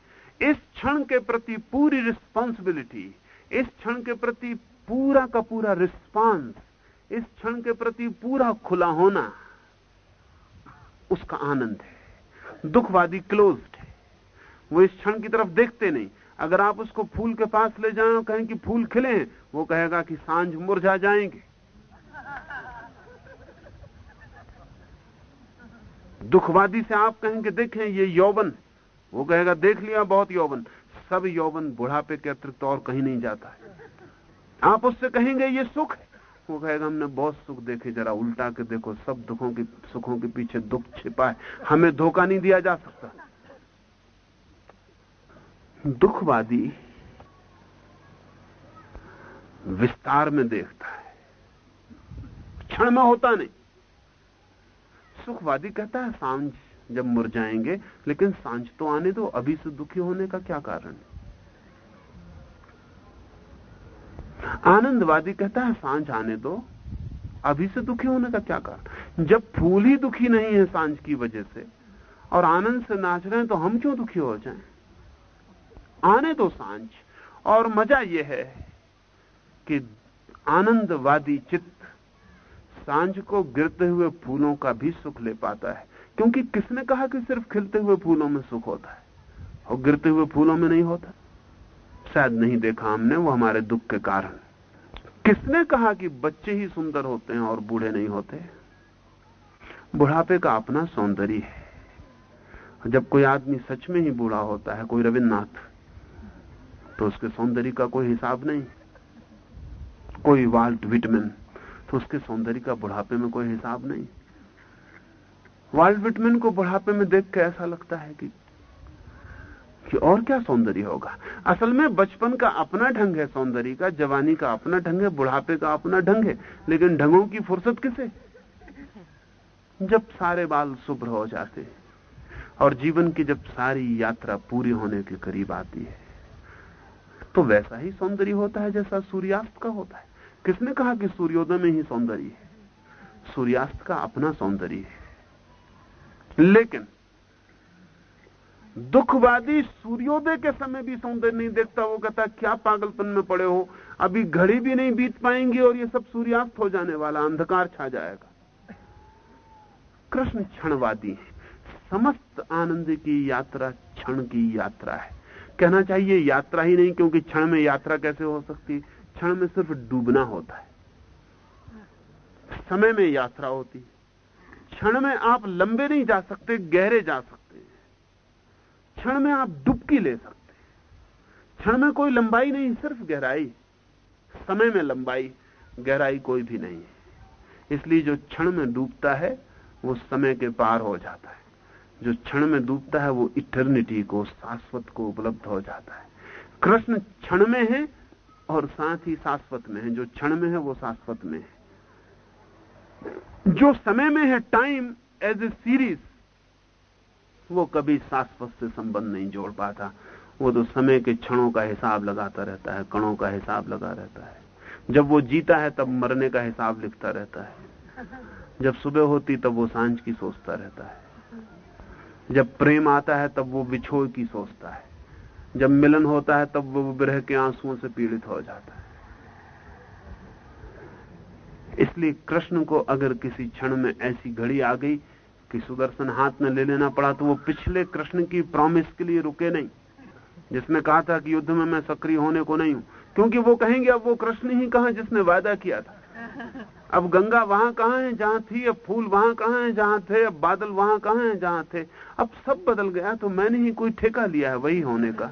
इस क्षण के प्रति पूरी रिस्पॉन्सिबिलिटी इस क्षण के प्रति पूरा का पूरा रिस्पांस इस क्षण के प्रति पूरा खुला होना, उसका आनंद है। दुखवादी क्लोज्ड है। वो इस क्षण की तरफ़ देखते नहीं। अगर आप उसको फूल के पास ले जाए कहें कि फूल खिले हैं वो कहेगा कि साँझ मुरझा जाएँगे। दुखवादी से आप कहेंगे देखें, ये यौवन वो कहेगा, देख लिया, बहुत यौवन। सब यौवन बुढ़ापे के अतिरिक्त और कहीं नहीं जाता है। आप उससे कहेंगे, ये सुख है। वो कहेगा, हमने बहुत सुख देखे, जरा उल्टा के देखो, सब दुखों के, सुखों के पीछे दुख छिपा है। हमें धोखा नहीं दिया जा सकता। दुखवादी विस्तार में देखता है। क्षण में होता नहीं। सुखवादी कहता है, साँझ जब मुर जाएँगे, लेकिन साँझ तो आने दो, अभी से दुखी होने का क्या कारण है? आनंदवादी कहता है, साँझ आने दो, अभी से दुखी होने का क्या कारण जब फूल ही दुखी नहीं है साँझ की वजह से, और आनंद से नाच रहे हैं तो हम क्यों दुखी हो जाएँ? आने दो साँझ। और मज़ा यह है कि आनंदवादी चित्त साँझ को गिरते हुए फूलों का भी सुख ले पाता है। क्योंकि किसने कहा कि सिर्फ़ खिलते हुए फूलों में सुख होता है? और गिरते हुए फूलों में नहीं होता? शायद नहीं देखा हमने, वो हमारे दुख के कारण। किसने कहा कि बच्चे ही सुंदर होते हैं और बूढ़े नहीं होते? बुढ़ापे का अपना सौंदर्य है। जब कोई आदमी सच में ही बूढ़ा होता है, कोई रविन्द्रनाथ तो उसके सौंदर्य का कोई हिसाब नहीं। कोई वाल्ट विटमिन तो उसके सौंदर्य का बुढ़ापे में कोई हिसाब नहीं। वाल्ट विटमिन को बुढ़ापे में देख के ऐसा लगता है कि कि और क्या सौंदर्य होगा। असल में बचपन का अपना ढंग है सौंदर्य का, जवानी का अपना ढंग है, बुढ़ापे का अपना ढंग है, लेकिन ढंगों की फुर्सत किसे? जब सारे बाल शुभ्र हो जाते और जीवन की जब सारी यात्रा पूरी होने के करीब आती है तो वैसा ही सौंदर्य होता है जैसा सूर्यास्त का होता है। किसने कहा कि सूर्योदय में ही सौंदर्य है? सूर्यास्त का अपना सौंदर्य है। लेकिन दुखवादी सूर्योदय के समय भी सौंदर्य नहीं देखता, वो कहता, क्या पागलपन में पड़े हो? अभी घड़ी भी नहीं बीत पाएँगी और ये सब सूर्यास्त हो जाने वाला, अंधकार छा जाएगा। कृष्ण क्षणवादी है। समस्त आनंद की यात्रा क्षण की यात्रा है। कहना चाहिए, यात्रा ही नहीं, क्योंकि क्षण में यात्रा कैसे हो सकती क्षण में सिर्फ़ डूबना होता है। समय में यात्रा होती क्षण में आप लंबे नहीं जा सकते, गहरे जा सकते क्षण में आप डुबकी ले सकते क्षण में कोई लंबाई नहीं, सिर्फ़ गहराई। समय में लंबाई, गहराई कोई भी नहीं है। इसलिए जो क्षण में डूबता है, वो समय के पार हो जाता है। जो क्षण में डूबता है, वो इटर्निटी को, शाश्वत को उपलब्ध हो जाता है। कृष्ण क्षण में है और साथ ही शाश्वत में है। जो क्षण में है, वो शाश्वत में है। जो समय में है टाइम एज ए सीरीज़ वो कभी शाश्वत से संबंध नहीं जोड़ पाता। वो तो समय के क्षणों का हिसाब लगाता रहता है, कणों का हिसाब लगा रहता है। जब वो जीता है, तब मरने का हिसाब लिखता रहता है। जब सुबह होती, तब वो साँझ की सोचता रहता है। जब प्रेम आता है, तब वो बिछोड़ की सोचता है। जब मिलन होता है, तब वो विरह के आंसुओं से पीड़ित हो जाता है। इसलिए कृष्ण को अगर किसी क्षण में ऐसी घड़ी आ गई कि सुदर्शन हाथ में ले लेना पड़ा तो वो पिछले कृष्ण की प्रॉमिस के लिए रुके नहीं। जिसने कहा था कि युद्ध में मैं सक्रिय होने को नहीं हूँ। क्योंकि वो कहेंगे, अब वो कृष्ण ही कहा जिसने वायदा किया था? अब गंगा वहाँ कहाँ है? जहाँ थी, अब फूल वहाँ कहाँ है? जहाँ थे, अब बादल वहाँ कहाँ है? जहाँ थे। अब सब बदल गया तो मैंने ही कोई ठेका लिया है वही होने का।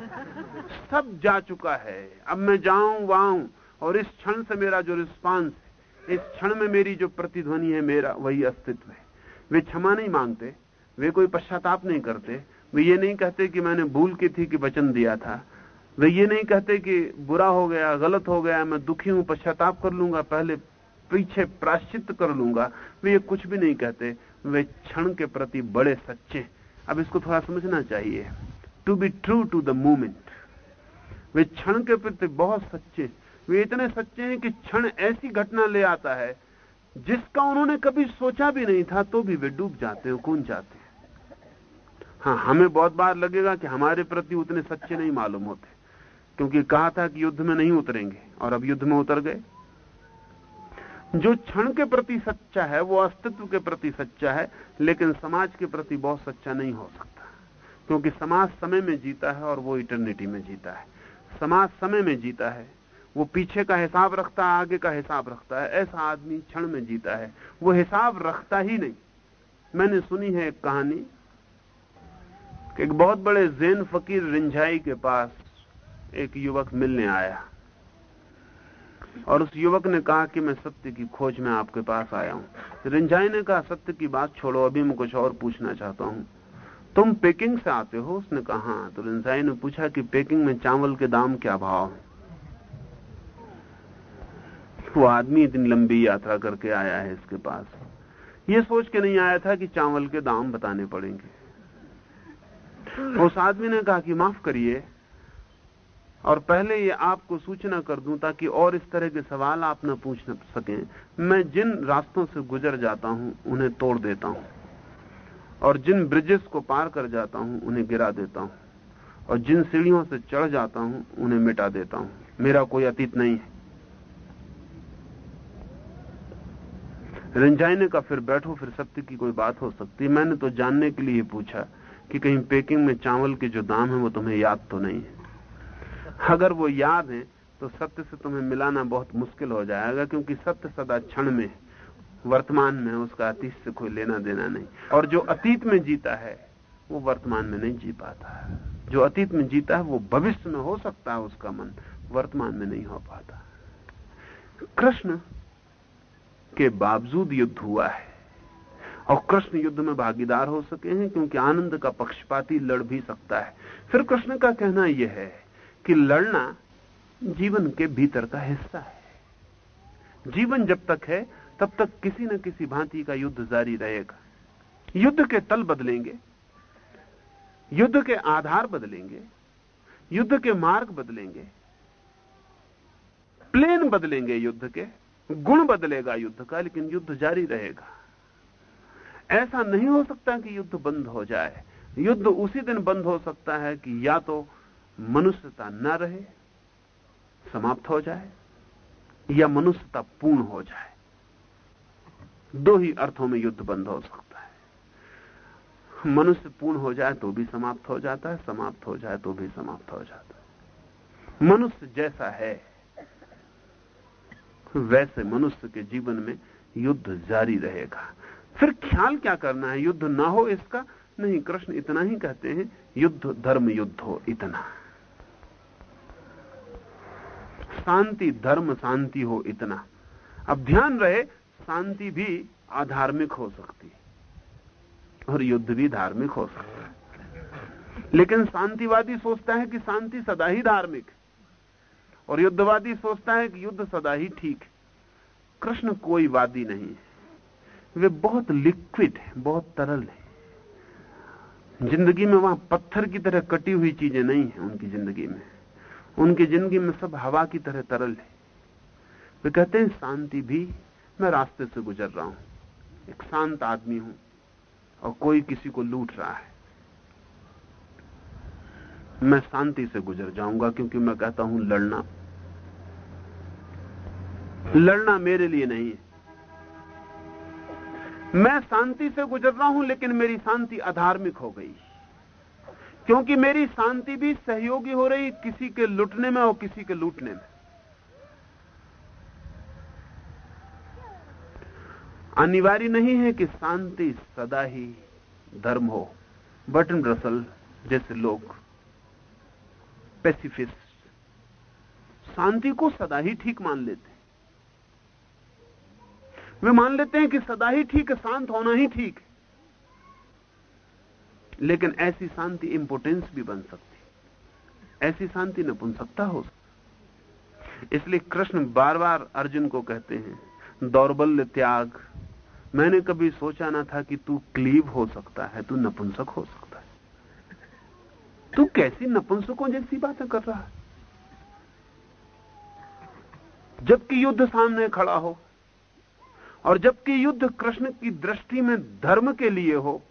सब जा चुका है। अब मैं जाऊँ वहाँ और इस क्षण से मेरा जो रिस्पांस इस क्षण में मेरी जो प्रतिध्वनि है, मेरा वही अस्तित्व है। वे क्षमा नहीं मांगते, वे कोई पश्चाताप नहीं करते। वे ये नहीं कहते कि मैंने भूल की थी कि वचन दिया था। वे ये नहीं कहते कि बुरा हो गया, गलत हो गया, मैं दुखी हूँ, पश्चाताप कर लूँगा, पहले पीछे प्राश्चित कर लूँगा। वे ये कुछ भी नहीं कहते। वे क्षण के प्रति बड़े सच्चे अब इसको थोड़ा समझना चाहिए। To be true to the moment वे क्षण के प्रति बहुत सच्चे वे इतने सच्चे हैं कि क्षण ऐसी घटना ले आता है, जिसका उन्होंने कभी सोचा भी नहीं था तो भी वे डूब जाते हैं कूद जाते हैं। हाँ हमें बहुत बार लगेगा कि हमारे प्रति उतने सच्चे नहीं मालूम होते, क्योंकि कहा था कि युद्ध में नहीं उतरेंगे, और अब युद्ध में उतर गए। जो क्षण के प्रति सच्चा है, वो अस्तित्व के प्रति सच्चा है, लेकिन समाज के प्रति बहुत सच्चा नहीं हो सकता। क्योंकि समाज समय में जीता है और वो इटर्निटी में जीता है। समाज समय में जीता है, वो पीछे का हिसाब रखता है, आगे का हिसाब रखता है। ऐसा आदमी क्षण में जीता है। वो हिसाब रखता ही नहीं। मैंने सुनी है एक कहानी कि एक बहुत बड़े जैन फकीर रिंझाई के पास एक युवक मिलने आया। और उस युवक ने कहा कि मैं सत्य की खोज में आपके पास आया हूँ। रिंझाई ने कहा, सत्य की बात छोड़ो, अभी मैं कुछ और पूछना चाहता हूँ। तुम पेकिंग से आते हो? उसने कहा हाँ। तो रिंझाई ने पूछा कि पेकिंग में चावल के दाम क्या भाव वो आदमी इतनी लंबी यात्रा करके आया है इसके पास। ये सोच के नहीं आया था कि चावल के दाम बताने पड़ेंगे। उस आदमी ने कहा कि माफ़ करिए और पहले ये आपको सूचना कर दूँ ताकि और इस तरह के सवाल आप न पूछ सकें। मैं जिन रास्तों से गुजर जाता हूँ, उन्हें तोड़ देता हूँ। और जिन ब्रिजेस को पार कर जाता हूँ, उन्हें गिरा देता हूँ। और जिन सीढ़ियों से चढ़ जाता हूँ, उन्हें मिटा देता हूँ। मेरा कोई अतीत नहीं है। रंजाइने का फिर बैठो, फिर सत्य की कोई बात हो सकती। मैंने तो जानने के लिए पूछा कि कहीं पैकिंग में चावल के जो दाम है, वो तुम्हें याद तो नहीं है। अगर वो याद है तो सत्य से तुम्हें मिलाना बहुत मुश्किल हो जाएगा, क्योंकि सत्य सदा क्षण में, वर्तमान में उसका अतीत से कोई लेना देना नहीं। और जो अतीत में जीता है, वो वर्तमान में नहीं जी पाता है। जो अतीत में जीता है, वो भविष्य में हो सकता है, उसका मन वर्तमान में नहीं हो पाता कृष्ण के बावजूद युद्ध हुआ है, और कृष्ण युद्ध में भागीदार हो सके हैं, क्योंकि आनंद का पक्षपाती लड़ भी सकता है। फिर कृष्ण का कहना यह है कि लड़ना जीवन के भीतर का हिस्सा है। जीवन जब तक है, तब तक किसी न किसी भांति का युद्ध जारी रहेगा। युद्ध के तल बदलेंगे, युद्ध के आधार बदलेंगे, युद्ध के मार्ग बदलेंगे, प्लेन बदलेंगे युद्ध के, गुण बदलेगा युद्ध का, लेकिन युद्ध जारी रहेगा। ऐसा नहीं हो सकता कि युद्ध बंद हो जाए। युद्ध उसी दिन बंद हो सकता है कि या तो मनुष्यता न रहे, समाप्त हो जाए, या मनुष्यता पूर्ण हो जाए। दो ही अर्थों में युद्ध बंद हो सकता है। मनुष्य पूर्ण हो जाए तो भी समाप्त हो जाता है, समाप्त हो जाए तो भी समाप्त हो जाता है। मनुष्य जैसा है, वैसे मनुष्य के जीवन में युद्ध जारी रहेगा। फिर ख्याल क्या करना है? युद्ध ना हो इसका? नहीं, कृष्ण इतना ही कहते हैं, युद्ध धर्म युद्ध हो, इतना। शांति, धर्म शांति हो इतना। अब ध्यान रहे, शांति भी आधार्मिक हो सकती है और युद्ध भी धार्मिक हो सकता है। लेकिन शांतिवादी सोचता है कि शांति सदा ही धार्मिक और युद्धवादी सोचता है कि युद्ध सदा ही ठीक कृष्ण कोई वादी नहीं है। वे बहुत लिक्विड है, बहुत तरल है। ज़िंदगी में वहाँ पत्थर की तरह कटी हुई चीज़ें नहीं है उनकी ज़िंदगी में। उनकी ज़िंदगी में सब हवा की तरह तरल है। वे कहते हैं, शांति भी मैं रास्ते से गुजर रहा हूँ। एक शांत आदमी हूँ और कोई किसी को लूट रहा है। मैं शांति से गुजर जाऊँगा क्योंकि मैं कहता हूँ, लड़ना लड़ना मेरे लिए नहीं है। मैं शांति से गुजर रहा हूँ, लेकिन मेरी शांति अधार्मिक हो गई क्योंकि मेरी शांति भी सहयोगी हो रही किसी के लुटने में और किसी के लूटने में। अनिवार्य नहीं है कि शांति सदा ही धर्म हो। बटन रसल जैसे लोग पेसिफिस्ट शांति को सदा ही ठीक मान लेते हैं। वे मान लेते हैं कि सदा ही ठीक, शांत होना ही ठीक। है लेकिन ऐसी शांति इंपोर्टेंस भी बन सकती ऐसी शांति नपुंसकता हो इसलिए कृष्ण बार बार अर्जुन को कहते हैं, दौर्बल्य त्याग, मैंने कभी सोचा ना था कि तू क्लीव हो सकता है, तू नपुंसक हो सकता है। तू कैसी नपुंसकों जैसी बातें कर रहा है? जबकि युद्ध सामने खड़ा हो, और जबकि युद्ध कृष्ण की दृष्टि में धर्म के लिए हो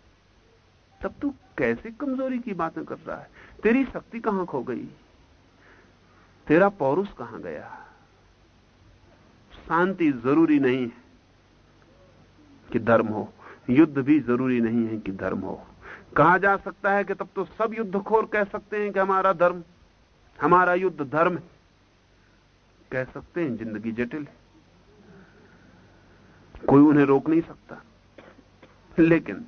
तब तू कैसे कमज़ोरी की बातें कर रहा है? तेरी शक्ति कहाँ खो गई? तेरा पौरुष कहाँ गया? शांति ज़रूरी नहीं है कि धर्म हो। युद्ध भी ज़रूरी नहीं है कि धर्म हो। कहा जा सकता है कि तब तो सब युद्धखोर कह सकते हैं कि हमारा धर्म, हमारा युद्ध धर्म है। कह सकते हैं ज़िंदगी जटिल है। कोई उन्हें रोक नहीं सकता। लेकिन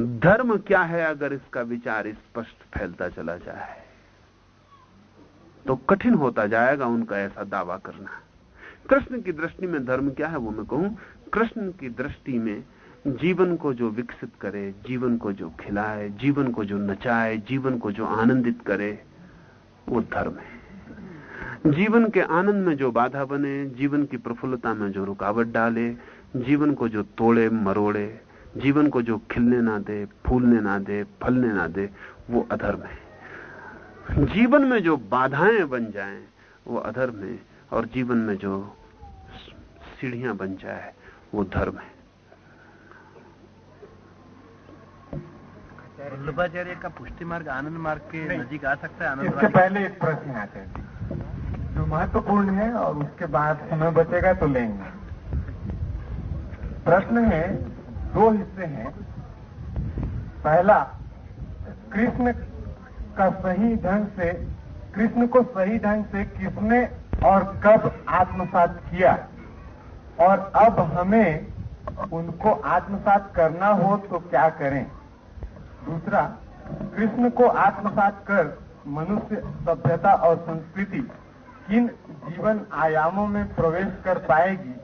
धर्म क्या है अगर इसका विचार स्पष्ट इस फैलता चला जाए? तो कठिन होता जाएगा उनका ऐसा दावा करना। कृष्ण की दृष्टि में धर्म क्या है वो मैं कहूँ, कृष्ण की दृष्टि में जीवन को जो विकसित करे, जीवन को जो खिलाए, जीवन को जो नचाए, जीवन को जो आनंदित करे, वो धर्म है। जीवन के आनंद में जो बाधा बने, जीवन की प्रफुल्लता में जो रुकावट डाले, जीवन को जो तोड़े, मरोड़े जीवन को जो खिलने ना दे फूलने ना दे फलने ना दे वो अधर्म है। जीवन में जो बाधाएँ बन जाएँ वो अधर्म है और जीवन में जो सीढ़ियाँ बन जाए वो धर्म है। वल्लभाचार्य का पुष्टि मार्ग आनंद मार्ग के। नजीक आ सकता है आनंद इसके पहले एक प्रश्न आते हैं। जो महत्वपूर्ण है और उसके बाद समय बचेगा तो लेंगे। प्रश्न है दो हिस्से हैं। पहला, कृष्ण का सही ढंग से, कृष्ण को सही ढंग से किसने और कब आत्मसात किया? और अब हमें उनको आत्मसात करना हो तो क्या करें? दूसरा, कृष्ण को आत्मसात कर मनुष्य, सभ्यता और संस्कृति किन जीवन आयामों में प्रवेश कर पाएगी?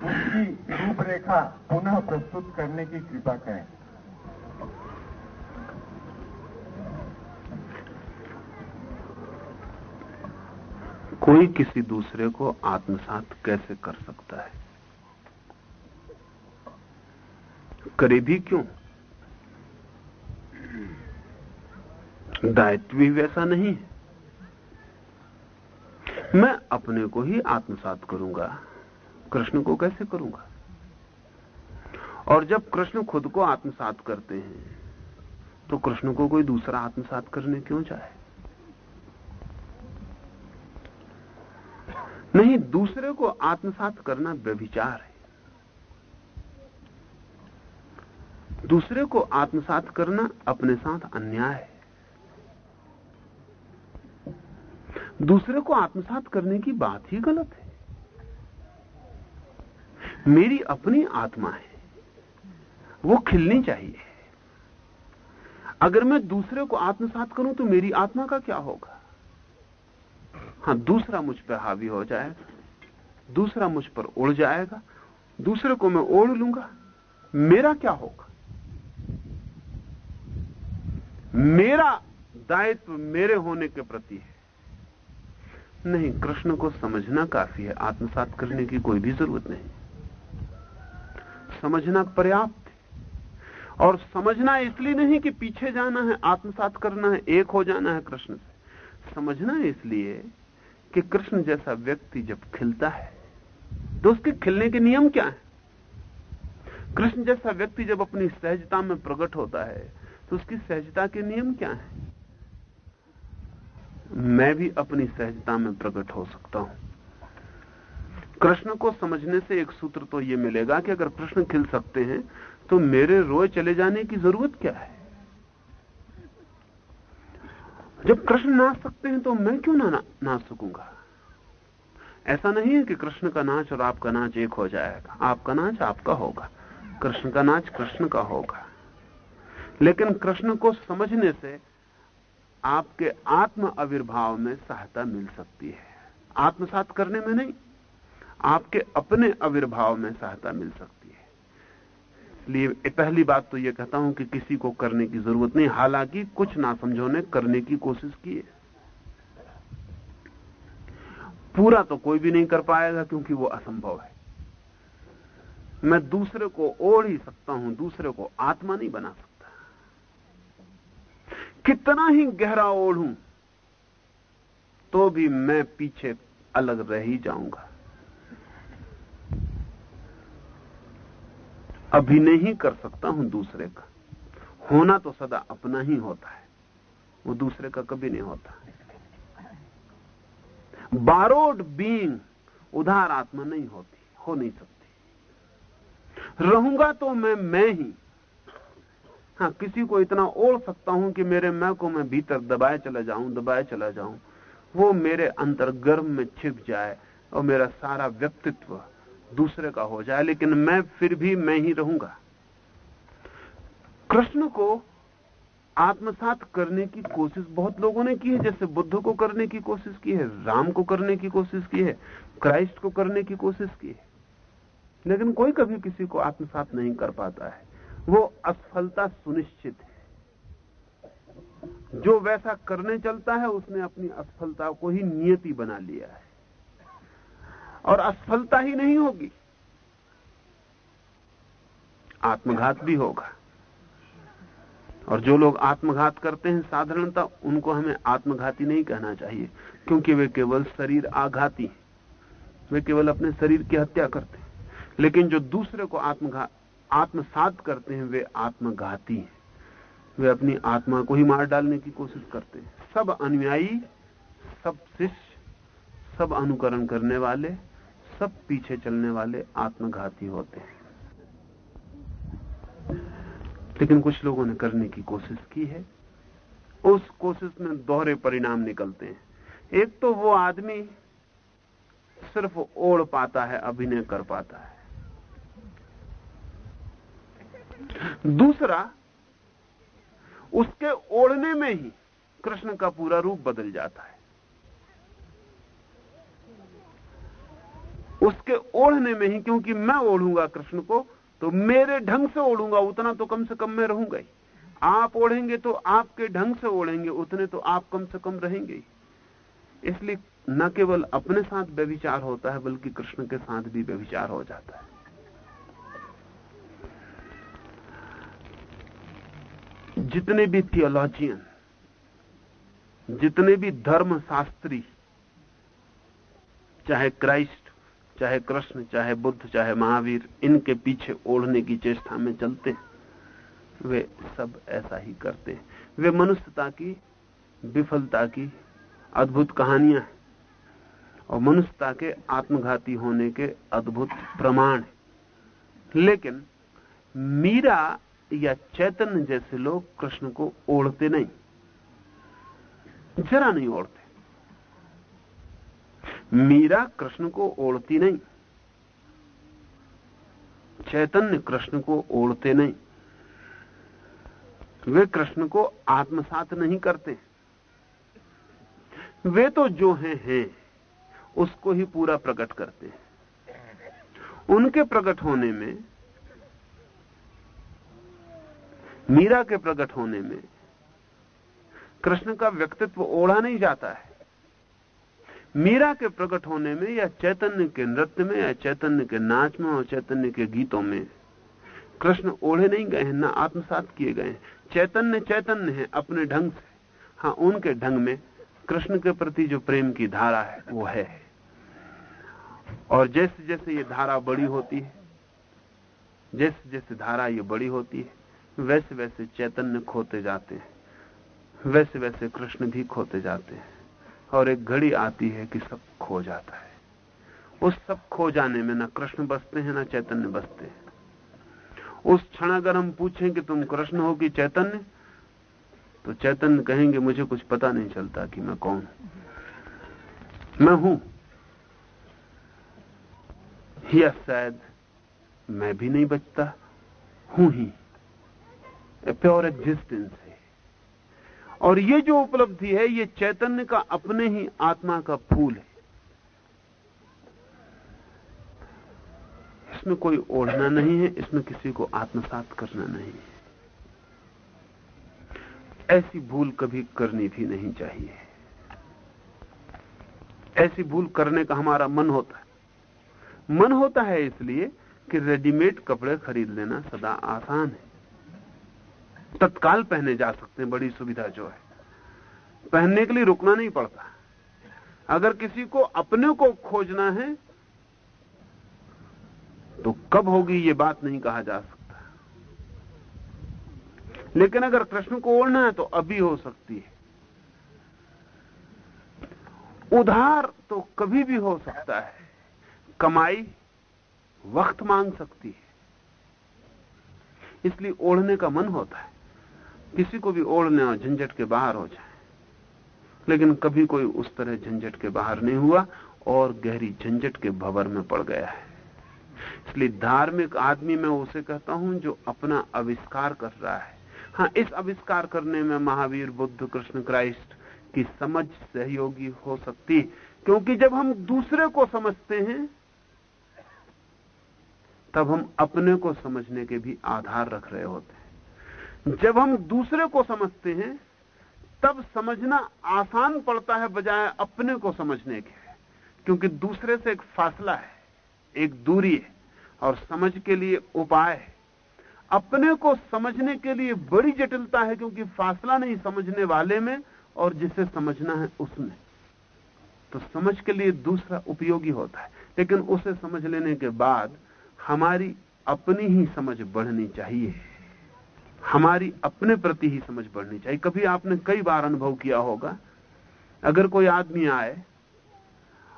उसकी रूपरेखा पुनः प्रस्तुत करने की कृपा करें। कोई किसी दूसरे को आत्मसात कैसे कर सकता है? करे भी क्यों? दायित्व भी वैसा नहीं है। मैं अपने को ही आत्मसात करूँगा। कृष्ण को कैसे करूँगा? और जब कृष्ण खुद को आत्मसात करते हैं तो कृष्ण को कोई दूसरा आत्मसात करने क्यों चाहे नहीं, दूसरे को आत्मसात करना व्यभिचार है। दूसरे को आत्मसात करना अपने साथ अन्याय है। दूसरे को आत्मसात करने की बात ही गलत है। मेरी अपनी आत्मा है। वो खिलनी चाहिए। अगर मैं दूसरे को आत्मसात करूँ तो मेरी आत्मा का क्या होगा? हाँ, दूसरा मुझ पर हावी हो जाएगा दूसरा मुझ पर उड़ जाएगा, दूसरे को मैं ओढ़ लूँगा। मेरा क्या होगा? मेरा दायित्व मेरे होने के प्रति है। नहीं, कृष्ण को समझना काफ़ी है। आत्मसात करने की कोई भी ज़रूरत नहीं। समझना पर्याप्त है। और समझना इसलिए नहीं कि पीछे जाना है, आत्मसात करना है, एक हो जाना है कृष्ण से। समझना इसलिए कि कृष्ण जैसा व्यक्ति जब खिलता है तो उसके खिलने के नियम क्या है? कृष्ण जैसा व्यक्ति जब अपनी सहजता में प्रकट होता है तो उसकी सहजता के नियम क्या है? मैं भी अपनी सहजता में प्रकट हो सकता हूँ। कृष्ण को समझने से एक सूत्र तो यह मिलेगा कि अगर कृष्ण खिल सकते हैं तो मेरे रोए चले जाने की ज़रूरत क्या है? जब कृष्ण नाच सकते हैं तो मैं क्यों ना नाच सकूँगा? ऐसा नहीं है कि कृष्ण का नाच और आपका नाच एक हो जाएगा। आपका नाच आपका होगा। कृष्ण का नाच कृष्ण का होगा। लेकिन कृष्ण को समझने से आपके आत्म आविर्भाव में सहायता मिल सकती है। आत्मसात करने में नहीं। आपके अपने आविर्भाव में सहायता मिल सकती है। इसलिए पहली बात तो यह कहता हूँ कि किसी को करने की ज़रूरत नहीं, हालाँकि कुछ ना समझो ने करने की कोशिश की है। पूरा तो कोई भी नहीं कर पाएगा क्योंकि वो असंभव है। मैं दूसरे को ओढ़ ही सकता हूँ, दूसरे को आत्मा नहीं बना सकता। कितना ही गहरा ओढ़ूं तो भी मैं पीछे अलग रह ही जाऊँगा। अभिनय ही कर सकता हूँ दूसरे का। होना तो सदा अपना ही होता है। वो दूसरे का कभी नहीं होता। बारोड बींग उधार आत्मा नहीं होती, हो नहीं सकती। रहूँगा तो मैं मैं ही। हाँ किसी को इतना ओढ़ सकता हूँ कि मेरे मैं को मैं भीतर दबाए चला जाऊँ, दबाए चला जाऊँ। वो मेरे अंतर्गर्भ में छिप जाए और मेरा सारा व्यक्तित्व दूसरे का हो जाए, लेकिन मैं फिर भी मैं ही रहूँगा। कृष्ण को आत्मसात करने की कोशिश बहुत लोगों ने की है, जैसे बुद्ध को करने की कोशिश की है, राम को करने की कोशिश की है, क्राइस्ट को करने की कोशिश की है। लेकिन कोई कभी किसी को आत्मसात नहीं कर पाता है। वो असफलता सुनिश्चित है। जो वैसा करने चलता है, उसने अपनी असफलता को ही नियति बना लिया है। और असफलता ही नहीं होगी। आत्मघात भी होगा। और जो लोग आत्मघात करते हैं साधारणता, उनको हमें आत्मघाती नहीं कहना चाहिए, क्योंकि वे केवल शरीर आघाती हैं। वे केवल अपने शरीर की हत्या करते हैं। लेकिन जो दूसरे को आत्मघात आत्मसात करते हैं, वे आत्मघाती हैं। वे अपनी आत्मा को ही मार डालने की कोशिश करते हैं। सब अनुयायी, सब शिष्य, सब अनुकरण करने वाले सब पीछे चलने वाले आत्मघाती होते हैं। लेकिन कुछ लोगों ने करने की कोशिश की है। उस कोशिश में दोहरे परिणाम निकलते हैं। एक तो वो आदमी सिर्फ़ ओढ़ पाता है, अभिनय कर पाता है। दूसरा, उसके ओढ़ने में ही कृष्ण का पूरा रूप बदल जाता है। उसके ओढ़ने में ही, क्योंकि मैं ओढ़ूँगा कृष्ण को तो मेरे ढंग से ओढ़ूँगा, उतना तो कम से कम मैं रहूँगा ही। आप ओढ़ेंगे तो आपके ढंग से ओढ़ेंगे, उतने तो आप कम से कम रहेंगे ही। इसलिए न केवल अपने साथ व्यभिचार होता है, बल्कि कृष्ण के साथ भी व्यभिचार हो जाता है। जितने भी थियोलॉजियन जितने भी धर्म शास्त्री चाहे क्राइस्ट चाहे कृष्ण, चाहे बुद्ध, चाहे महावीर, इनके पीछे ओढ़ने की चेष्टा में चलते। वे सब ऐसा ही करते। हैं वे मनुष्यता की, विफलता की अद्भुत कहानियाँ हैं। और मनुष्यता के आत्मघाती होने के अद्भुत प्रमाण है। लेकिन मीरा या चैतन्य जैसे लोग कृष्ण को ओढ़ते नहीं। जरा नहीं ओढ़ते। मीरा कृष्ण को ओढ़ती नहीं। चैतन्य कृष्ण को ओढ़ते नहीं। वे कृष्ण को आत्मसात नहीं करते। वे तो जो हैं हैं, उसको ही पूरा प्रकट करते हैं। उनके प्रकट होने में, मीरा के प्रकट होने में, कृष्ण का व्यक्तित्व ओढ़ा नहीं जाता है। मीरा के प्रकट होने में या चैतन्य के नृत्य में या चैतन्य के नाच में और चैतन्य के गीतों में कृष्ण ओढ़े नहीं गए हैं, ना आत्मसात किए गए हैं। चैतन्य चैतन्य है अपने ढंग से। हाँ उनके ढंग में कृष्ण के प्रति जो प्रेम की धारा है, वो है। और जैसे जैसे ये धारा बड़ी होती है, जैसे जैसे धारा ये बड़ी होती है, वैसे वैसे चैतन्य खोते जाते हैं, वैसे वैसे कृष्ण भी खोते जाते हैं। और एक घड़ी आती है कि सब खो जाता है। उस सब खो जाने में ना कृष्ण बसते हैं, ना चैतन्य बसते हैं। उस क्षण अगर हम पूछें कि तुम कृष्ण हो कि चैतन्य तो चैतन्य कहेंगे, मुझे कुछ पता नहीं चलता कि मैं कौन मैं हूँ। या शायद मैं भी नहीं बचता, हूँ ही। प्योर एग्जिस्टेंस है। और ये जो उपलब्धि है, ये चैतन्य का अपने ही आत्मा का फूल है। इसमें कोई ओढ़ना नहीं है, इसमें किसी को आत्मसात करना नहीं है। ऐसी भूल कभी करनी भी नहीं चाहिए। ऐसी भूल करने का हमारा मन होता है। मन होता है इसलिए कि रेडीमेड कपड़े खरीद लेना सदा आसान है। तत्काल पहने जा सकते हैं, बड़ी सुविधा जो है। पहनने के लिए रुकना नहीं पड़ता। अगर किसी को अपने को खोजना है तो कब होगी ये बात नहीं कहा जा सकता। लेकिन अगर कृष्ण को ओढ़ना है तो अभी हो सकती है। उधार तो कभी भी हो सकता है। कमाई वक्त मांग सकती है। इसलिए ओढ़ने का मन होता है। किसी को भी ओढ़ने और झंझट के बाहर हो जाए। लेकिन कभी कोई उस तरह झंझट के बाहर नहीं हुआ और गहरी झंझट के भवर में पड़ गया है। इसलिए धार्मिक आदमी मैं उसे कहता हूँ जो अपना आविष्कार कर रहा है। हाँ इस आविष्कार करने में महावीर, बुद्ध, कृष्ण, क्राइस्ट की समझ सहयोगी हो सकती, क्योंकि जब हम दूसरे को समझते हैं, तब हम अपने को समझने के भी आधार रख रहे होते हैं। जब हम दूसरे को समझते हैं, तब समझना आसान पड़ता है बजाय अपने को समझने के। क्योंकि दूसरे से एक फासला है, एक दूरी है, और समझ के लिए उपाय है। अपने को समझने के लिए बड़ी जटिलता है, क्योंकि फासला नहीं समझने वाले में, और जिसे समझना है उसमें। तो समझ के लिए दूसरा उपयोगी होता है। लेकिन उसे समझ लेने के बाद हमारी अपनी ही समझ बढ़नी चाहिए। हमारी अपने प्रति ही समझ बढ़नी चाहिए। कभी आपने कई बार अनुभव किया होगा, अगर कोई आदमी आए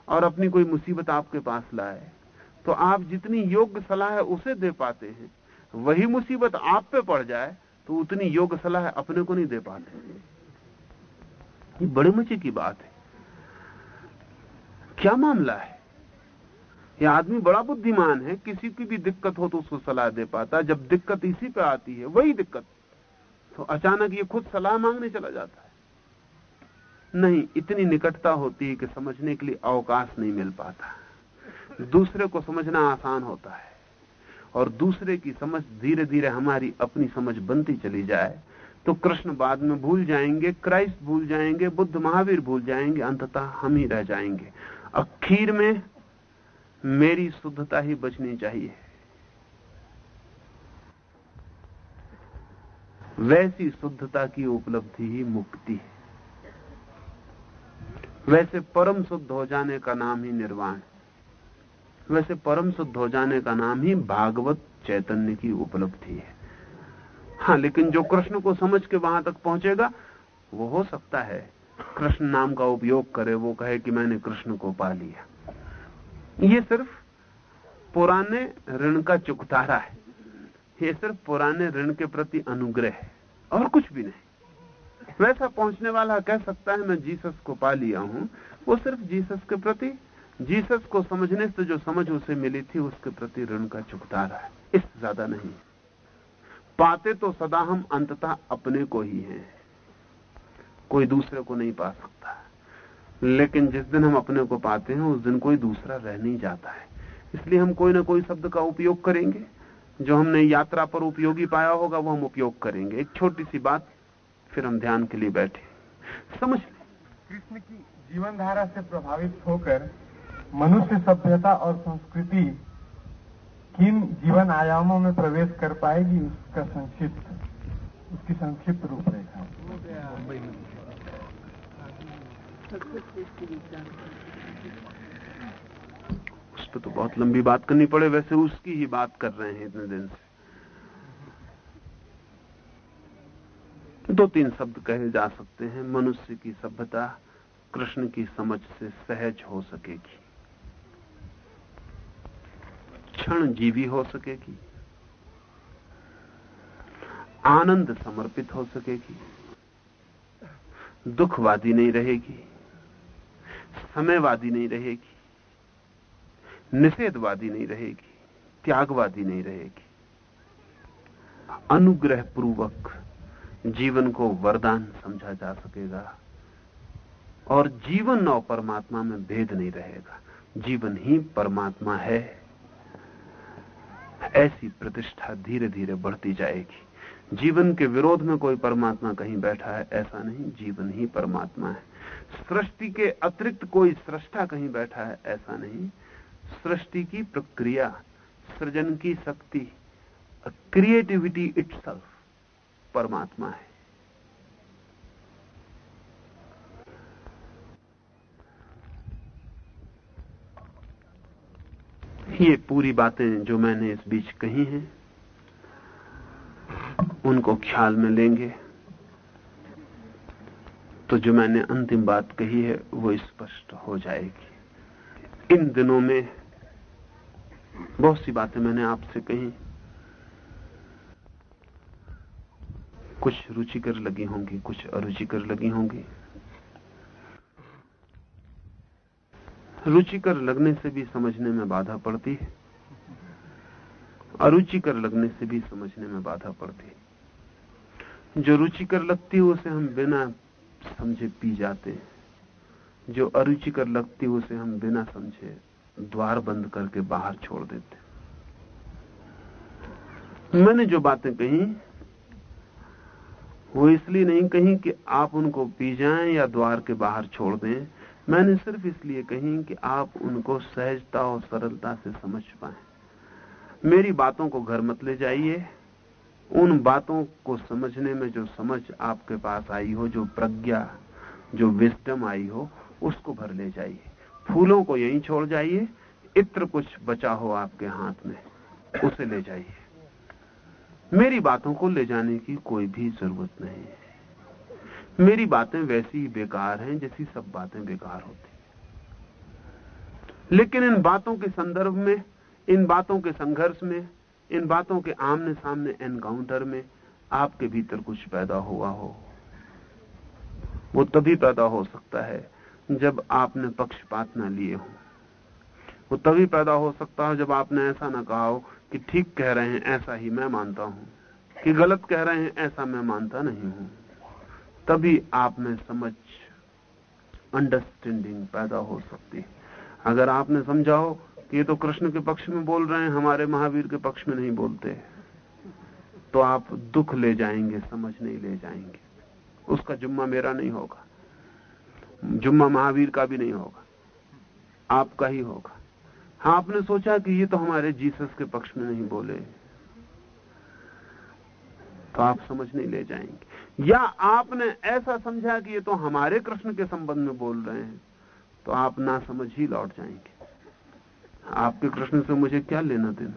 और अपनी कोई मुसीबत आपके पास लाए तो आप जितनी योग्य सलाह उसे दे पाते हैं, वही मुसीबत आप पे पड़ जाए तो उतनी योग्य सलाह अपने को नहीं दे पाते। ये बड़े मज़े की बात है। क्या मामला है? ये आदमी बड़ा बुद्धिमान है, किसी की भी दिक्कत हो तो उसको सलाह दे पाता जब दिक्कत इसी पे आती है, वही दिक्कत तो अचानक ये खुद सलाह मांगने चला जाता है। नहीं, इतनी निकटता होती है कि समझने के लिए अवकाश नहीं मिल पाता। दूसरे को समझना आसान होता है, और दूसरे की समझ धीरे धीरे हमारी अपनी समझ बनती चली जाए तो कृष्ण बाद में भूल जाएँगे, क्राइस्ट भूल जाएँगे, बुद्ध महावीर भूल जाएँगे, अंततः हम ही रह जाएँगे। अखीर में मेरी शुद्धता ही बचनी चाहिए। वैसी शुद्धता की उपलब्धि ही मुक्ति है। वैसे परम शुद्ध हो जाने का नाम ही निर्वाण वैसे परम शुद्ध हो जाने का नाम ही भागवत चैतन्य की उपलब्धि है। हाँ लेकिन जो कृष्ण को समझ के वहाँ तक पहुंचेगा, वो हो सकता है। कृष्ण नाम का उपयोग करे, वो कहे कि मैंने कृष्ण को पा लिया। ये सिर्फ़ पुराने ऋण का चुकतारा है। ये सिर्फ़ पुराने ऋण के प्रति अनुग्रह है और कुछ भी नहीं। वैसा पहुँचने वाला कह सकता है, मैं जीसस को पा लिया हूँ। वो सिर्फ़ जीसस के प्रति, जीसस को समझने से जो समझ उसे मिली थी, उसके प्रति ऋण का चुकतारा है। इससे ज़्यादा नहीं पाते तो सदा हम अंततः अपने को ही हैं। कोई दूसरे को नहीं पा सकता। लेकिन जिस दिन हम अपने को पाते हैं उस दिन कोई दूसरा रह नहीं जाता है। इसलिए हम कोई ना कोई शब्द का उपयोग करेंगे। जो हमने यात्रा पर उपयोगी पाया होगा वो हम उपयोग करेंगे। एक छोटी सी बात फिर हम ध्यान के लिए बैठे। समझ लें? कृष्ण की जीवन धारा से प्रभावित होकर मनुष्य सभ्यता और संस्कृति किन जीवन आयामों में प्रवेश कर पाएगी उसका संक्षिप्त उसकी संक्षिप्त रूपरेखा। उस पर तो बहुत लंबी बात करनी पड़े, वैसे उसकी ही बात कर रहे हैं इतने दिन से। दो तीन शब्द कहे जा सकते हैं, मनुष्य की सभ्यता कृष्ण की समझ से सहज हो सकेगी। क्षण जीवी हो सकेगी। आनंद समर्पित हो सकेगी। दुखवादी नहीं रहेगी। समयवादी नहीं रहेगी। निषेधवादी नहीं रहेगी, त्यागवादी नहीं रहेगी। अनुग्रह पूर्वक जीवन को वरदान समझा जा सकेगा और जीवन और परमात्मा में भेद नहीं रहेगा। जीवन ही परमात्मा है। ऐसी प्रतिष्ठा धीरे धीरे बढ़ती जाएगी। जीवन के विरोध में कोई परमात्मा कहीं बैठा है, ऐसा नहीं। जीवन ही परमात्मा है। सृष्टि के अतिरिक्त कोई सृष्टा कहीं बैठा है, ऐसा नहीं। सृष्टि की प्रक्रिया, सृजन की शक्ति क्रिएटिविटी इट्सल्फ परमात्मा है। ये पूरी बातें जो मैंने इस बीच कही हैं, उनको ख्याल में लेंगे। तो जो मैंने अंतिम बात कही है, वो स्पष्ट हो जाएगी। इन दिनों में बहुत सी बातें मैंने आपसे कही। कुछ रुचिकर लगी होंगी, कुछ अरुचिकर लगी होंगी। रुचिकर लगने से भी समझने में बाधा पड़ती है। अरुचिकर लगने से भी समझने में बाधा पड़ती है। जो रुचिकर लगती है, उसे हम बिना समझे पी जाते जो अरुचिकर लगती है, उसे हम बिना समझे द्वार बंद करके बाहर छोड़ देते मैंने जो बातें कही, वो इसलिए नहीं कही कि आप उनको पी जाएँ या द्वार के बाहर छोड़ दें। मैंने सिर्फ़ इसलिए कही कि आप उनको सहजता और सरलता से समझ पाए। मेरी बातों को घर मत ले जाइए। उन बातों को समझने में जो समझ आपके पास आई हो, जो प्रज्ञा, जो विस्टम आई हो, उसको भर ले जाइए। फूलों को यहीं छोड़ जाइए, इत्र कुछ बचा हो आपके हाथ में, उसे ले जाइए। मेरी बातों को ले जाने की कोई भी ज़रूरत नहीं है। मेरी बातें वैसी ही बेकार हैं जैसी सब बातें बेकार होती लेकिन इन बातों के संदर्भ में, इन बातों के संघर्ष में इन बातों के आमने सामने एनकाउंटर में आपके भीतर कुछ पैदा हुआ हो। वो तभी पैदा हो सकता है जब आपने पक्षपात न लिए हो। वो तभी पैदा हो सकता है जब आपने ऐसा ना कहा हो कि ठीक कह रहे हैं, ऐसा ही मैं मानता हूँ, कि गलत कह रहे हैं, ऐसा मैं मानता नहीं हूँ। तभी आप में समझ अंडरस्टैंडिंग पैदा हो सकती है। अगर आपने समझा कि ये तो कृष्ण के पक्ष में बोल रहे हैं, हमारे महावीर के पक्ष में नहीं बोलते। तो आप दुख ले जाएँगे, समझ नहीं ले जाएँगे। उसका जुम्मा मेरा नहीं होगा। जुम्मा महावीर का भी नहीं होगा। आपका ही होगा। हाँ आपने सोचा कि ये तो हमारे जीसस के पक्ष में नहीं बोले। तो आप समझ नहीं ले जाएँगे। या आपने ऐसा समझा कि ये तो हमारे कृष्ण के संबंध में बोल रहे हैं तो आप ना समझ ही लौट जाएँगे। आपके कृष्ण से मुझे क्या लेना देना?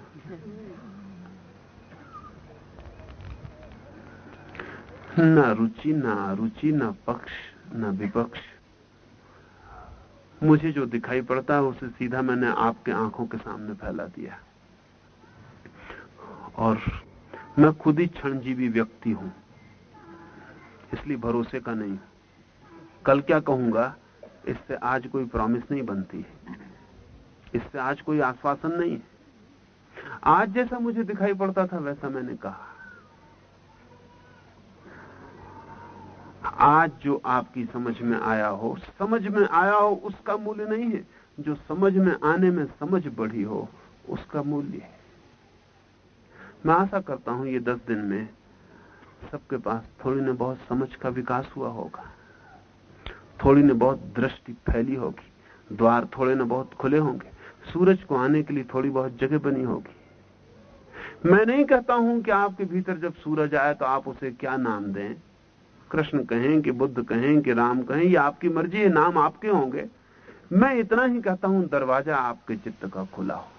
न रुचि, न अरुचि, न पक्ष, न विपक्ष। मुझे जो दिखाई पड़ता है, उसे सीधा मैंने आपके आँखों के सामने फैला दिया। और मैं खुद ही क्षणजीवी व्यक्ति हूँ, इसलिए भरोसे का नहीं। कल क्या कहूँगा, इससे आज कोई प्रॉमिस नहीं बनती। इससे आज कोई आश्वासन नहीं है। आज जैसा मुझे दिखाई पड़ता था, वैसा मैंने कहा। आज जो आपकी समझ में आया हो, समझ में आया हो, उसका मूल्य नहीं है। जो समझ में आने में समझ बढ़ी हो, उसका मूल्य है। मैं आशा करता हूँ ये दस दिन में सबके पास थोड़ी ने बहुत समझ का विकास हुआ होगा। थोड़ी ने बहुत दृष्टि फैली होगी। द्वार थोड़े ने बहुत खुले होंगे। सूरज को आने के लिए थोड़ी बहुत जगह बनी होगी। मैं नहीं कहता हूँ कि आपके भीतर जब सूरज आए तो आप उसे क्या नाम दें। कृष्ण कहें कि बुद्ध कहें कि राम कहें, ये आपकी मर्ज़ी है नाम आपके होंगे। मैं इतना ही कहता हूँ, दरवाज़ा आपके चित्त का खुला हो।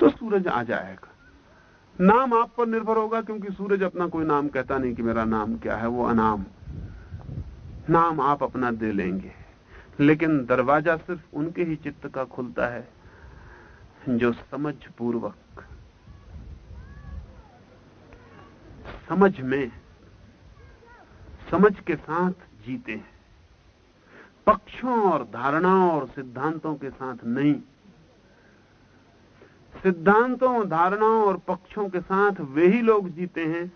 तो सूरज आ जाएगा। नाम आप पर निर्भर होगा, क्योंकि सूरज अपना कोई नाम कहता नहीं कि मेरा नाम क्या है, वो अनाम। नाम आप अपना दे लेंगे। लेकिन दरवाज़ा सिर्फ़ उनके ही चित्त का खुलता है, जो समझ पूर्वक, समझ में, समझ के साथ जीते हैं। पक्षों और धारणाओं और सिद्धांतों के साथ नहीं। सिद्धांतों, धारणाओं और पक्षों के साथ वे ही लोग जीते हैं,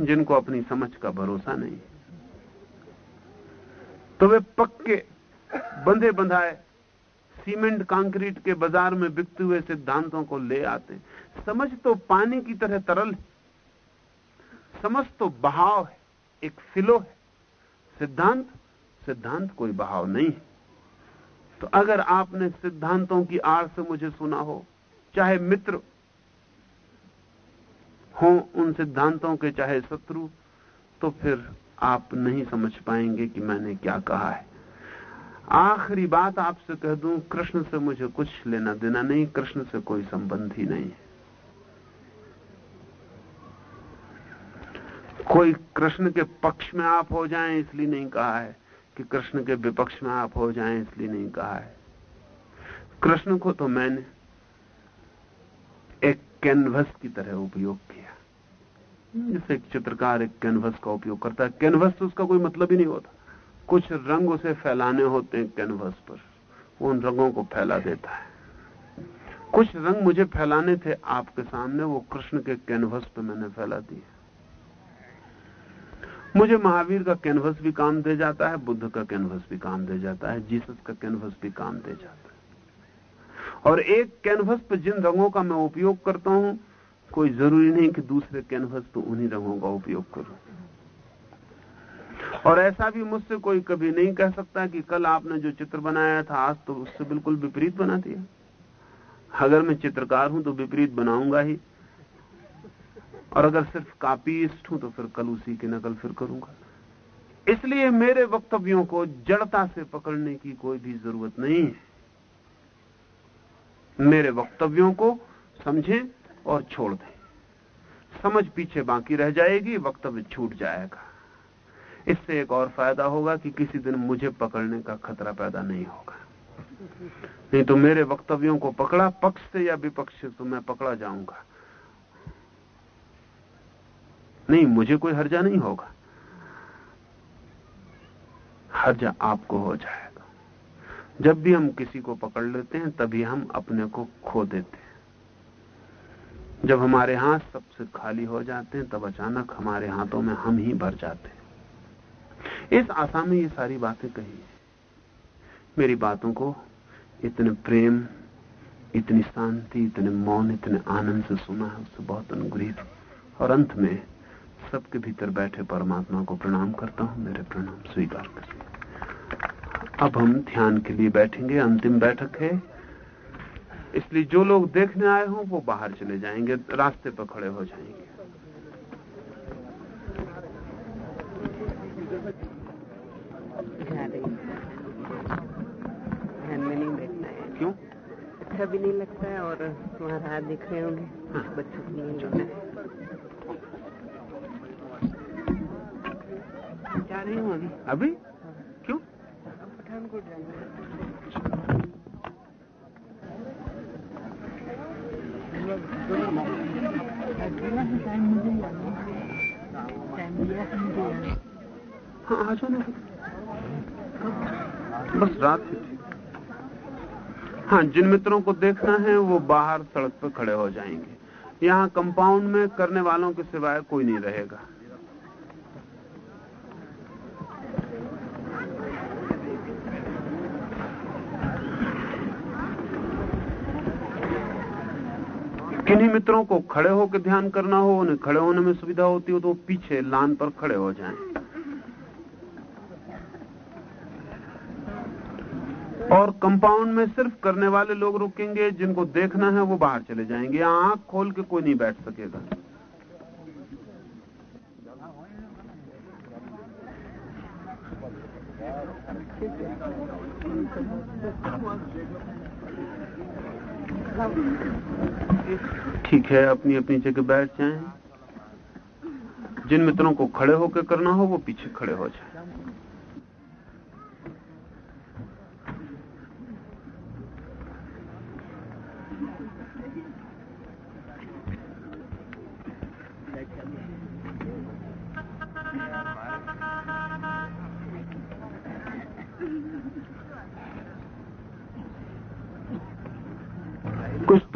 जिनको अपनी समझ का भरोसा नहीं। तो वे पक्के बंधे बंधाए, सीमेंट कंक्रीट के बाज़ार में बिकते हुए सिद्धांतों को ले आते। समझ तो पानी की तरह तरल है। समझ तो बहाव है, एक फिलो है। सिद्धांत सिद्धांत कोई बहाव नहीं है। तो अगर आपने सिद्धांतों की आड़ से मुझे सुना हो, चाहे मित्र हो उन सिद्धांतों के, चाहे शत्रु तो फिर आप नहीं समझ पाएँगे कि मैंने क्या कहा है। आखिरी बात आपसे कह दूँ, कृष्ण से मुझे कुछ लेना देना नहीं, कृष्ण से कोई संबंध ही नहीं। है कोई कृष्ण के पक्ष में आप हो जाएँ, इसलिए नहीं कहा है कि कृष्ण के विपक्ष में आप हो जाएँ, इसलिए नहीं कहा है। कृष्ण को तो मैंने एक कैनवस की तरह उपयोग किया। जैसे एक चित्रकार एक कैनवस का उपयोग करता है। कैनवस तो उसका कोई मतलब ही नहीं होता। कुछ रंग उसे फैलाने होते हैं कैनवस पर। वो उन रंगों को फैला देता है। कुछ रंग मुझे फैलाने थे आपके सामने, वो कृष्ण के कैनवस पे मैंने फैला दिया मुझे महावीर का कैनवस भी काम दे जाता है, बुद्ध का कैनवस भी काम दे जाता है, जीसस का कैनवस भी काम दे जाता है। और एक कैनवस पर जिन रंगों का मैं उपयोग करता हूँ, कोई ज़रूरी नहीं कि दूसरे कैनवस पर उन्हीं रंगों का उपयोग करूँ। और ऐसा भी मुझसे कोई कभी नहीं कह सकता कि कल आपने जो चित्र बनाया था, आज तो उससे बिल्कुल विपरीत बना दिया। अगर मैं चित्रकार हूँ तो विपरीत बनाऊँगा ही। और अगर सिर्फ़ कापीस्ट हूँ तो फिर कल उसी की नकल फिर करूँगा। इसलिए मेरे वक्तव्यों को जड़ता से पकड़ने की कोई भी ज़रूरत नहीं है। मेरे वक्तव्यों को समझें और छोड़ दें। समझ पीछे बाकी रह जाएगी, वक्तव्य छूट जाएगा। इससे एक और फ़ायदा होगा कि किसी दिन मुझे पकड़ने का खतरा पैदा नहीं होगा। नहीं तो मेरे वक्तव्यों को पकड़ा, पक्ष से या विपक्ष से तो मैं पकड़ा जाऊँगा। नहीं, मुझे कोई हर्जा नहीं होगा। हर्जा आपको हो जाएगा। जब भी हम किसी को पकड़ लेते हैं, तभी हम अपने को खो देते हैं। जब हमारे हाथ सबसे खाली हो जाते हैं, तब अचानक हमारे हाथों में हम ही भर जाते हैं। इस आशा में ये सारी बातें कही मेरी बातों को इतने प्रेम, इतनी शांति, इतने मौन, इतने आनंद से सुना है, उससे बहुत अनुग्रहित और अंत में सबके भीतर बैठे परमात्मा को प्रणाम करता हूँ, मेरे प्रणाम स्वीकार करिए अब हम ध्यान के लिए बैठेंगे, अंतिम बैठक है। इसलिए जो लोग देखने आए हों, वो बाहर चले जाएँगे, रास्ते पर खड़े हो जाएँगे ध्यान में नहीं बैठना है क्यों अच्छा भी नहीं लगता है और तुम्हारा हाथ दिख रहे होंगे। बच्चों को है जा रही हूँ अभी? अभी? क्यों? पठानकोट जाना हाँ। आ जाओ ना बस रात ही थी। हाँ जिन मित्रों को देखना है, वो बाहर सड़क पर खड़े हो जाएँगे यहाँ कंपाउंड में करने वालों के सिवाय कोई नहीं रहेगा किन्हीं मित्रों को खड़े होकर ध्यान करना हो, उन्हें खड़े होने में सुविधा होती हो तो पीछे लान पर खड़े हो जाएँ। और कंपाउंड में सिर्फ़ करने वाले लोग रुकेंगे, जिनको देखना है वो बाहर चले जाएँगे। आँख खोल के कोई नहीं बैठ सकेगा। ठीक है, अपनी अपनी जगह बैठ जाएँ। जिन मित्रों को खड़े होकर करना हो, वो पीछे खड़े हो जाएँ।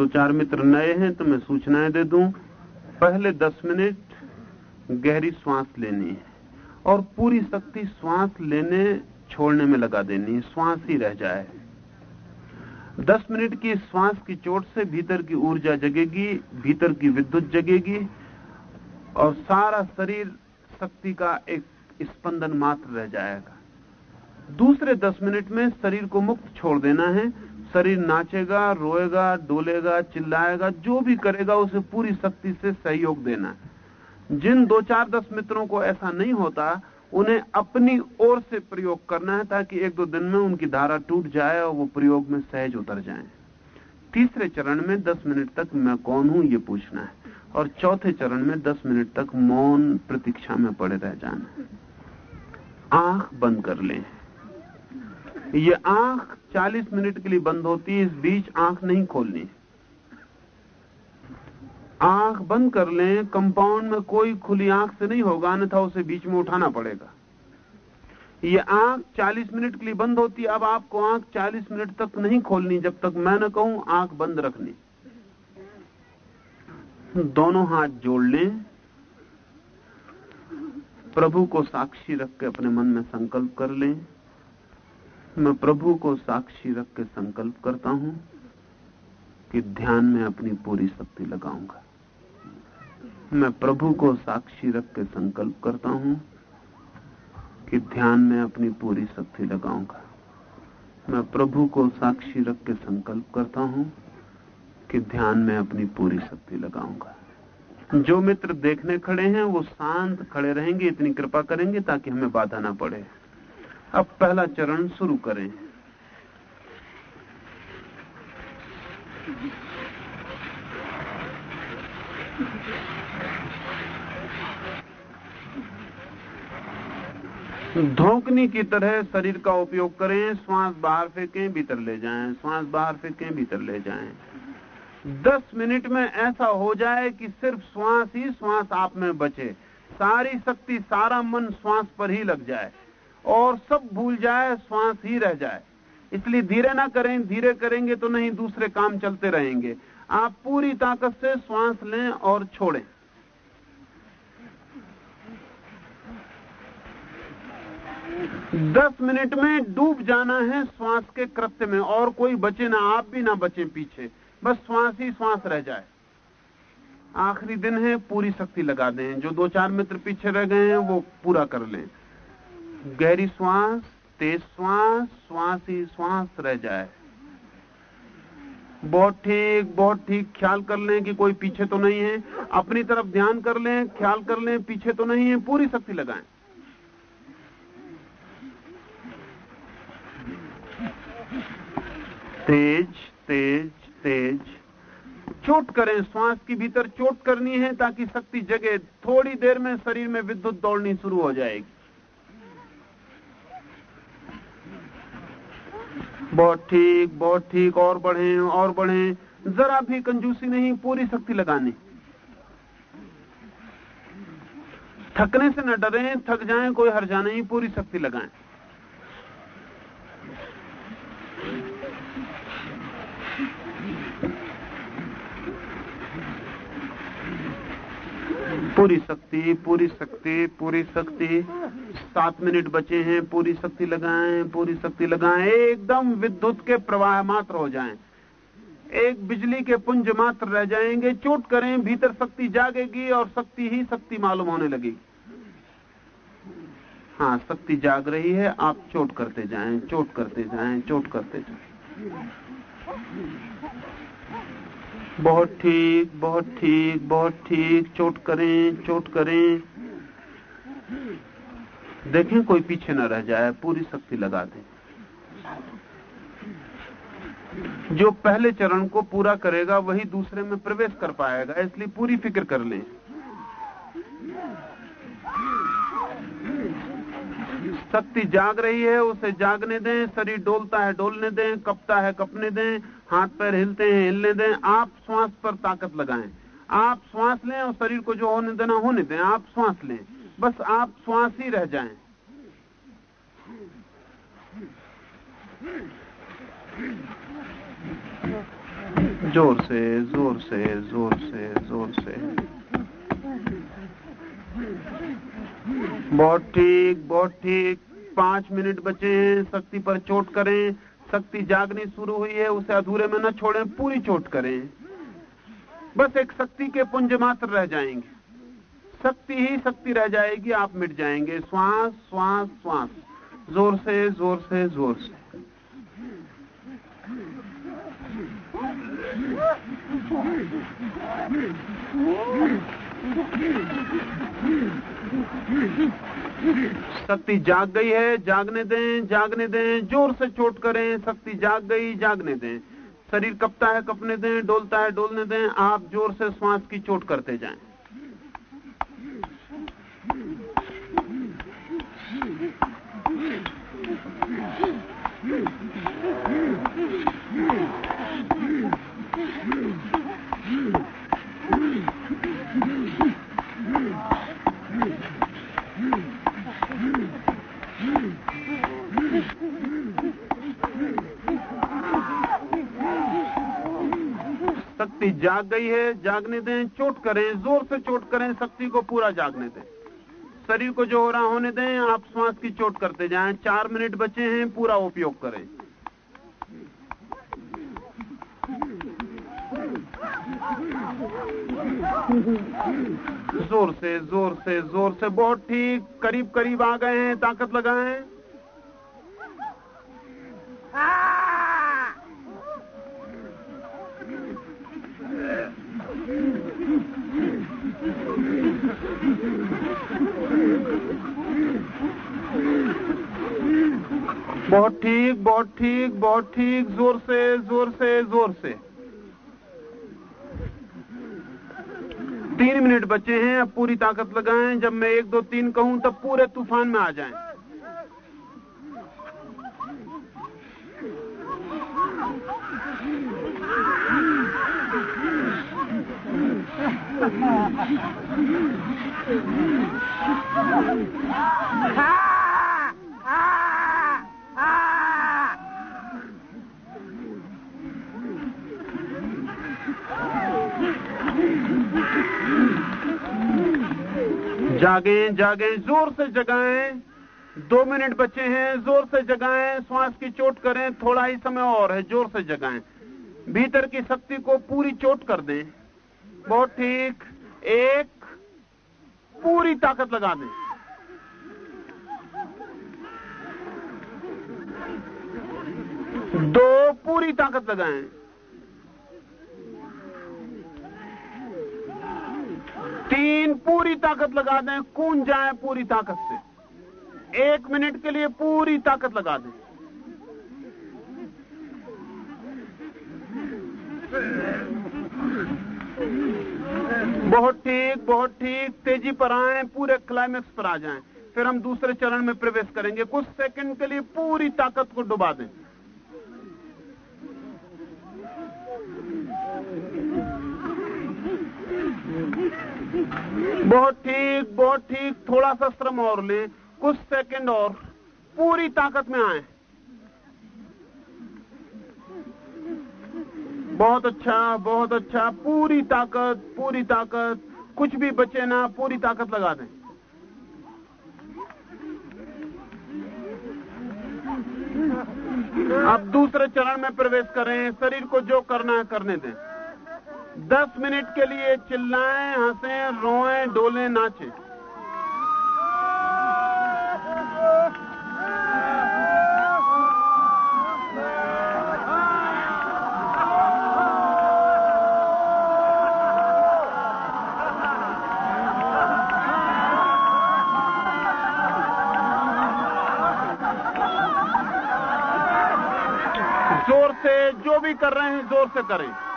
चार मित्र नए हैं तो मैं सूचनाएँ दे दूँ। पहले दस मिनट गहरी श्वास लेनी है और पूरी शक्ति श्वास लेने, छोड़ने में लगा देनी है। श्वास ही रह जाए। दस मिनट की श्वास की चोट से भीतर की ऊर्जा जगेगी, भीतर की विद्युत जगेगी और सारा शरीर शक्ति का एक स्पंदन मात्र रह जाएगा। दूसरे दस मिनट में शरीर को मुक्त छोड़ देना है। शरीर नाचेगा, रोएगा, डोलेगा, चिल्लाएगा, जो भी करेगा, उसे पूरी शक्ति से सहयोग देना जिन दो चार दस मित्रों को ऐसा नहीं होता, उन्हें अपनी ओर से प्रयोग करना है, ताकि एक दो दिन में उनकी धारा टूट जाए और वो प्रयोग में सहज उतर जाए। तीसरे चरण में दस मिनट तक मैं कौन हूँ, ये पूछना है। और चौथे चरण में दस मिनट तक मौन प्रतीक्षा में पड़े रह जाना आँख बंद कर लें। ये आँख 40 मिनट के लिए बंद होती है, इस बीच आँख नहीं खोलनी। आँख बंद कर लें, कंपाउंड में कोई खुली आँख से नहीं होगा, अन्यथा उसे बीच में उठाना पड़ेगा। ये आँख 40 मिनट के लिए बंद होती अब आपको आँख 40 मिनट तक नहीं खोलनी, जब तक मैं न कहूँ आँख बंद रखनी। दोनों हाथ जोड़ लें। प्रभु को साक्षी रख के अपने मन में संकल्प कर लें। मैं प्रभु को साक्षी रख के संकल्प करता हूँ कि ध्यान में अपनी पूरी शक्ति लगाऊँगा। मैं प्रभु को साक्षी रख के संकल्प करता हूँ कि ध्यान में अपनी पूरी शक्ति लगाऊँगा। मैं प्रभु को साक्षी रख के संकल्प करता हूँ कि ध्यान में अपनी पूरी शक्ति लगाऊँगा। जो मित्र देखने खड़े हैं, वो शांत खड़े रहेंगे, इतनी कृपा करेंगे ताकि हमें बाधा ना पड़े। अब पहला चरण शुरू करें। धोकनी की तरह शरीर का उपयोग करें, श्वास बाहर फेंकें, भीतर ले जाएँ। श्वास बाहर फेंकें, भीतर ले जाएँ। दस मिनट में ऐसा हो जाए कि सिर्फ़ श्वास ही श्वास आप में बचे। सारी शक्ति सारा मन श्वास पर ही लग जाए। और सब भूल जाए श्वास ही रह जाए। इसलिए धीरे ना करें, धीरे करेंगे तो नहीं, दूसरे काम चलते रहेंगे। आप पूरी ताकत से श्वास लें और छोड़ें। दस मिनट में डूब जाना है श्वास के कृत्य में, और कोई बचे ना, आप भी ना बचे पीछे। बस श्वास ही श्वास रह जाए। आखिरी दिन है, पूरी शक्ति लगा दें। जो दो चार मित्र पीछे रह गए हैं, वो पूरा कर लें। गहरी श्वास, तेज श्वास श्वास ही श्वास रह जाए। बहुत ठीक बहुत ठीक, ख्याल कर लें कि कोई पीछे तो नहीं है। अपनी तरफ़ ध्यान कर लें, ख्याल कर लें, पीछे तो नहीं है, पूरी शक्ति लगाएँ। तेज तेज तेज। चोट करें, श्वास की भीतर चोट करनी है ताकि शक्ति जगे। थोड़ी देर में शरीर में विद्युत दौड़नी शुरू हो जाएगी। बहुत ठीक बहुत ठीक, और बढ़े और बढ़े। जरा भी कंजूसी नहीं, पूरी शक्ति लगाने। थकने से न डरे, थक जाएँ, कोई हर जाने ही पूरी शक्ति लगाएँ। पूरी शक्ति पूरी शक्ति पूरी शक्ति। सात मिनट बचे हैं, पूरी शक्ति लगाएँ, पूरी शक्ति लगाएँ। एकदम विद्युत के प्रवाह मात्र हो जाएँ। एक बिजली के पुंज मात्र रह जाएँगे, चोट करें, भीतर शक्ति जागेगी और शक्ति ही शक्ति मालूम होने लगेगी हाँ शक्ति जाग रही है, आप चोट करते जाएँ, चोट करते जाएँ, चोट करते जाएँ। बहुत ठीक बहुत ठीक बहुत ठीक, चोट करें चोट करें। देखें कोई पीछे न रह जाए, पूरी शक्ति लगा दें। जो पहले चरण को पूरा करेगा, वही दूसरे में प्रवेश कर पाएगा, इसलिए पूरी फ़िक्र कर लें। शक्ति जाग रही है, उसे जागने दें, शरीर डोलता है, डोलने दें, कपता है, कपने दें। हाथ पैर हिलते हैं, हिलने दें, आप श्वास पर ताकत लगाएँ। आप श्वास लें और शरीर को जो होने देना, होने दें, आप श्वास लें। बस आप श्वास ही रह जाएँ। ज़ोर से ज़ोर से ज़ोर से ज़ोर से। बहुत ठीक बहुत ठीक। पाँच मिनट बचे हैं, शक्ति पर चोट करें। शक्ति जागनी शुरू हुई है, उसे अधूरे में न छोड़ें, पूरी चोट करें। बस एक शक्ति के पुंज मात्र रह जाएँगे। शक्ति ही शक्ति रह जाएगी, आप मिट जाएँगे। श्वास श्वास श्वास। ज़ोर से ज़ोर से ज़ोर से। शक्ति जाग गई है, जागने दें जागने दें, ज़ोर से चोट करें, शक्ति जाग गई, जागने दें। शरीर कपता है, कपने दें, डोलता है, डोलने दें, आप ज़ोर से श्वास की चोट करते जाएँ शक्ति जाग गई है, जागने दें, चोट करें, ज़ोर से चोट करें, शक्ति को पूरा जागने दें। शरीर को जो हो रहा होने दें, आप श्वास की चोट करते जाएँ, चार मिनट बचे हैं, पूरा उपयोग करें। ज़ोर से ज़ोर से ज़ोर से, बहुत ठीक, करीब करीब आ गए हैं, ताकत लगाएँ। बहुत ठीक बहुत ठीक बहुत ठीक, ज़ोर से ज़ोर से ज़ोर से। तीन मिनट बचे हैं, अब पूरी ताकत लगाएँ, जब मैं एक, दो, तीन कहूँ, तब पूरे तूफ़ान में आ जाएँ। जागें जागें, ज़ोर से जगाएँ। दो मिनट बचे हैं, ज़ोर से जगाएँ। श्वास की चोट करें, थोड़ा ही समय और है, ज़ोर से जगाएँ। भीतर की शक्ति को पूरी चोट कर दें। बहुत ठीक। एक, पूरी ताकत लगा दें। दो, पूरी ताकत लगाएँ। तीन, पूरी ताकत लगा दें। कून जाए पूरी ताकत से। एक मिनट के लिए पूरी ताकत लगा दें। बहुत ठीक बहुत ठीक। तेज़ी पर आए, पूरे क्लाइमेक्स पर आ जाएँ। फिर हम दूसरे चरण में प्रवेश करेंगे। कुछ सेकंड के लिए पूरी ताकत को डुबा दें। बहुत ठीक बहुत ठीक। थोड़ा सा श्रम और लें। कुछ सेकंड और। पूरी ताकत में आए। बहुत अच्छा बहुत अच्छा पूरी ताकत पूरी ताकत, कुछ भी बचे ना, पूरी ताकत लगा दें। अब दूसरे चरण में प्रवेश करें, शरीर को जो करना है करने दें। दस मिनट के लिए चिल्लाएँ, हंसें, रोएँ, डोलें, नाचें। भी कर रहे हैं ज़ोर से करें।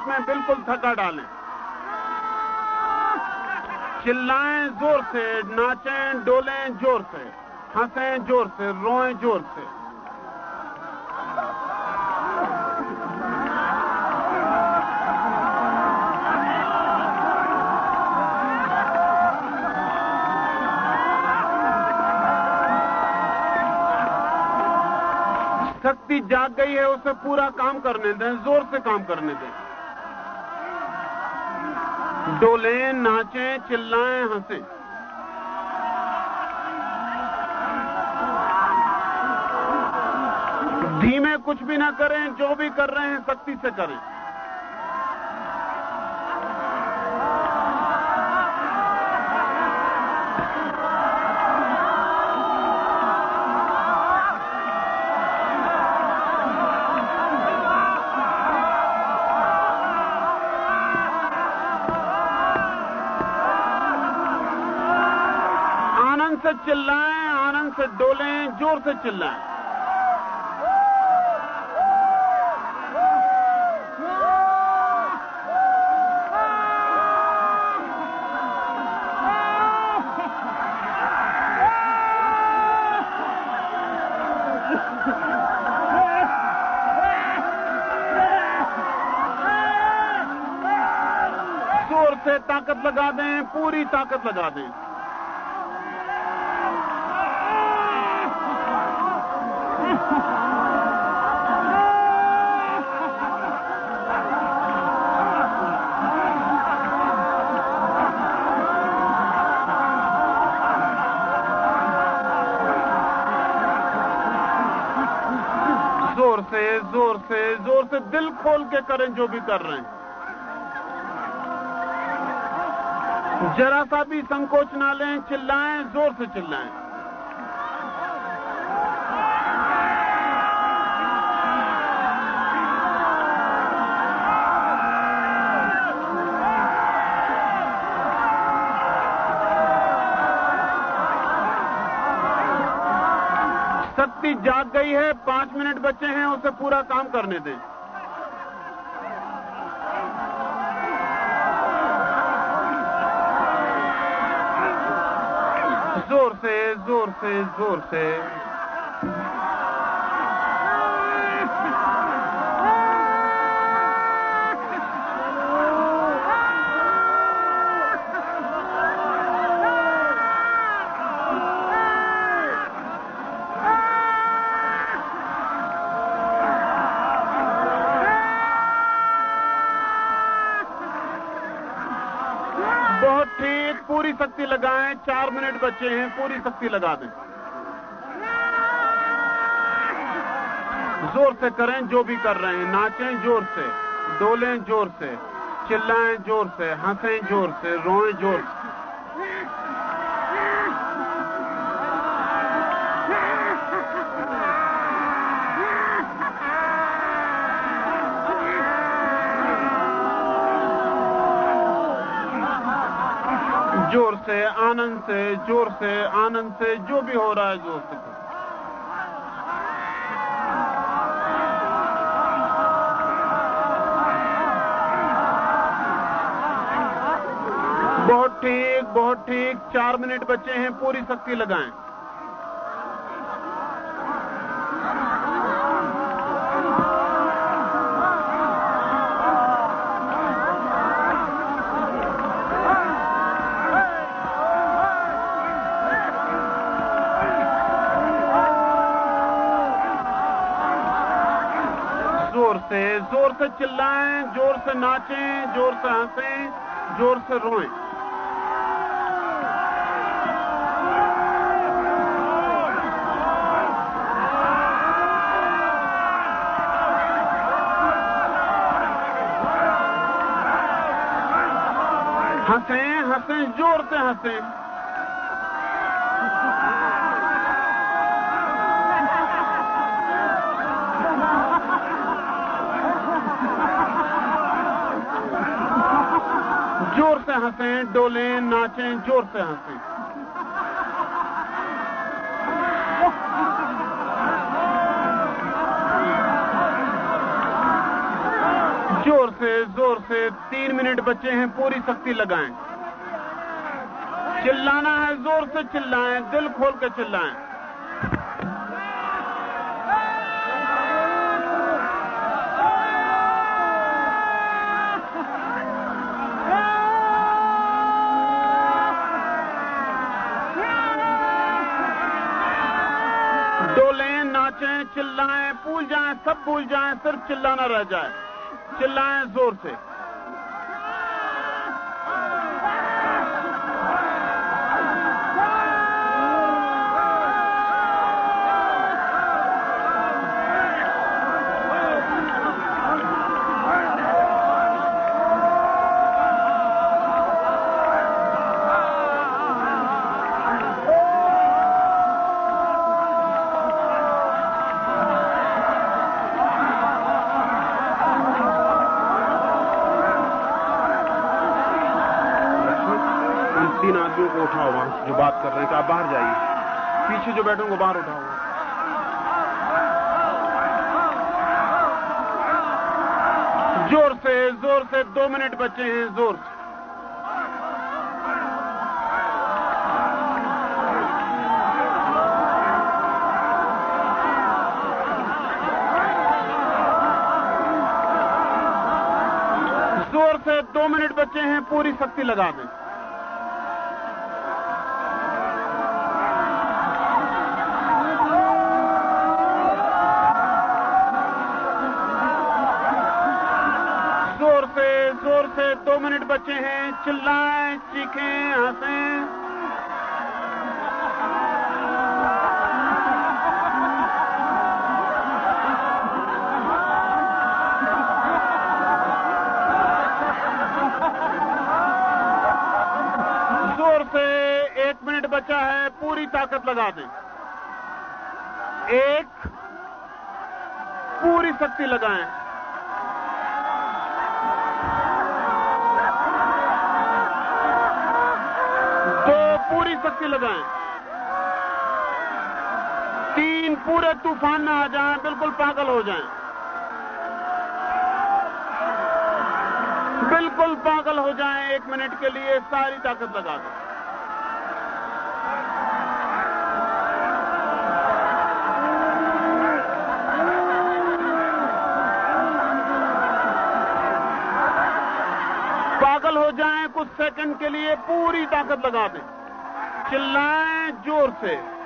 दस में बिल्कुल थका डालें। चिल्लाएँ ज़ोर से, नाचें, डोलें ज़ोर से, हंसें ज़ोर से, रोएँ ज़ोर से। शक्ति जाग गई है, उसे पूरा काम करने दें, ज़ोर से काम करने दें। डोलें, नाचें, चिल्लाएँ, हंसे। धीमे कुछ भी ना करें, जो भी कर रहे हैं, सख्ती से करें। डोलें ज़ोर से चिल्लाएँ। ज़ोर से ताकत लगा दें पूरी ताकत लगा दें। से दिल खोल के करें जो भी कर रहे हैं। जरा सा भी संकोच ना लें, चिल्लाएँ, ज़ोर से चिल्लाएँ। शक्ति जाग गई है, पाँच मिनट बचे हैं, उसे पूरा काम करने दें। ज़ोर से ज़ोर शक्ति लगाएँ, चार मिनट बचे हैं, पूरी शक्ति लगा दें। ज़ोर से करें, जो भी कर रहे हैं। नाचें ज़ोर से, डोलें ज़ोर से, चिल्लाएँ ज़ोर से, हंसें ज़ोर से, रोएँ ज़ोर से। से, आनंद से, ज़ोर से, आनंद से, जो भी हो रहा है ज़ोर से। बहुत ठीक बहुत ठीक चार मिनट बचे हैं, पूरी शक्ति लगाएँ चिल्लाएँ, ज़ोर से नाचें, ज़ोर से हंसें, ज़ोर से रोएँ। हंसें हंसें, ज़ोर से हंसें ज़ोर से हंसें डोलें, नाचें ज़ोर से हंसें ज़ोर से ज़ोर से तीन मिनट बचे हैं, पूरी शक्ति लगाएँ। चिल्लाना है, ज़ोर से चिल्लाएँ, दिल खोल के चिल्लाएँ। सब भूल जाएँ सिर्फ़ चिल्लाना रह जाए। चिल्लाएँ ज़ोर से। से दो मिनट बचे हैं, ज़ोर। ज़ोर से दो मिनट बचे हैं, पूरी शक्ति लगा दें। दो मिनट बचे हैं, चिल्लाए, चीखें, हंसे। ज़ोर से एक मिनट बचा है, पूरी ताकत लगा दें। एक, पूरी शक्ति लगाएँ। पूरी लगाएँ। तीन पूरे तूफ़ान में आ जाएँ, बिल्कुल पागल हो जाएँ। बिल्कुल पागल हो जाएँ, एक मिनट के लिए सारी ताकत लगा दें। पागल हो जाएँ, कुछ सेकंड के लिए पूरी ताकत लगा दें। चिल्लाएँ ज़ोर से।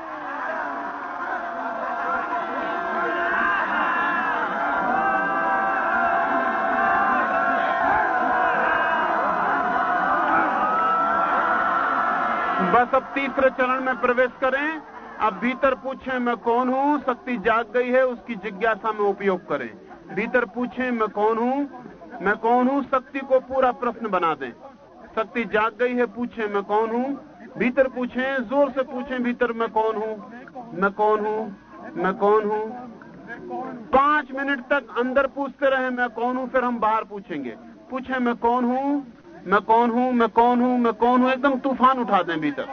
बस अब तीसरे चरण में प्रवेश करें। अब भीतर पूछें, मैं कौन हूँ? शक्ति जाग गई है, उसकी जिज्ञासा में उपयोग करें। भीतर पूछें, मैं कौन हूँ? मैं कौन हूँ? शक्ति को पूरा प्रश्न बना दें। शक्ति जाग गई है, पूछें, मैं कौन हूँ? भीतर पूछें, ज़ोर से पूछें, भीतर मैं कौन हूँ? मैं कौन हूँ? मैं कौन हूँ? पाँच मिनट तक अंदर पूछते रहे, मैं कौन हूँ? फिर हम बाहर पूछेंगे। पूछें, मैं कौन हूँ? मैं कौन हूँ? मैं कौन हूँ? मैं कौन हूँ? एकदम तूफ़ान उठा दें भीतर।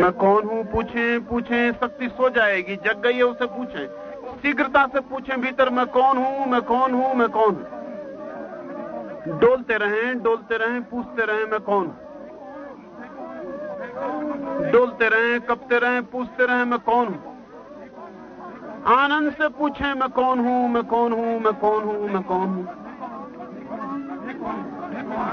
मैं कौन हूँ? पूछें पूछें, शक्ति सो जाएगी। जग गई है, उसे पूछें। शीघ्रता से पूछें, भीतर मैं कौन हूँ, मैं कौन हूँ, मैं कौन हूँ? डोलते रहें डोलते रहें, पूछते रहें, मैं कौन हूँ? डोलते रहें, कपते रहें, पूछते रहें, मैं कौन हूँ? आनंद से पूछें, मैं कौन हूँ, मैं कौन हूँ, मैं कौन हूँ, मैं कौन हूँ? मैं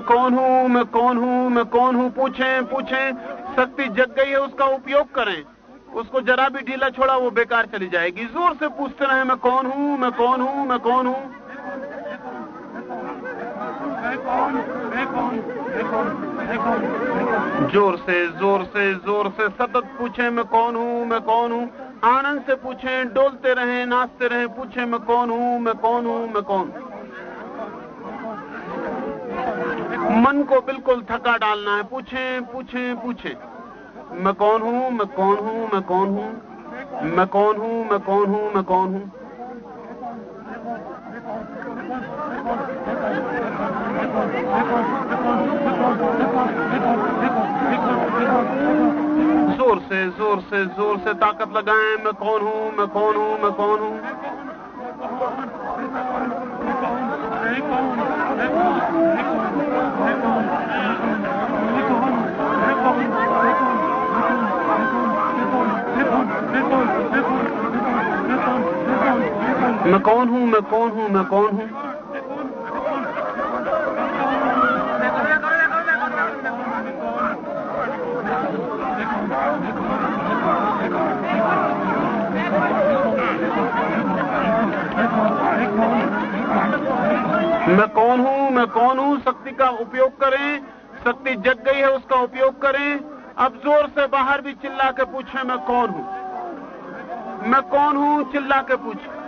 कौन हूँ? मैं कौन हूँ? मैं कौन हूँ? पूछें पूछें। शक्ति जग गई है, उसका उपयोग करें। उसको जरा भी ढीला छोड़ा, वो बेकार चली जाएगी। ज़ोर से पूछते रहे, मैं कौन हूँ? मैं कौन हूँ? मैं कौन हूँ? ज़ोर से ज़ोर से ज़ोर से सतत पूछे, मैं कौन हूँ? मैं कौन हूँ? आनंद से पूछे, डोलते रहे, नाचते रहे, पूछे, मैं कौन हूँ? मैं कौन हूँ? मैं कौन? मन को बिल्कुल थका डालना है। पूछे पूछे, पूछें। मैं कौन हूँ? मैं कौन हूँ? मैं कौन हूँ? मैं कौन हूँ? मैं कौन हूँ? मैं कौन हूँ? ज़ोर से ज़ोर से ज़ोर से ताकत लगाएँ। मैं कौन हूँ? मैं कौन हूँ? मैं कौन हूँ? मैं कौन हूँ मैं कौन हूँ? मैं कौन हूँ? मैं कौन हूँ? मैं कौन हूँ? मैं कौन हूँ? शक्ति का उपयोग करें। शक्ति जग गई है, उसका उपयोग करें। अब ज़ोर से बाहर भी चिल्ला के पूछे, मैं कौन हूँ? मैं कौन हूँ? चिल्ला के पूछे।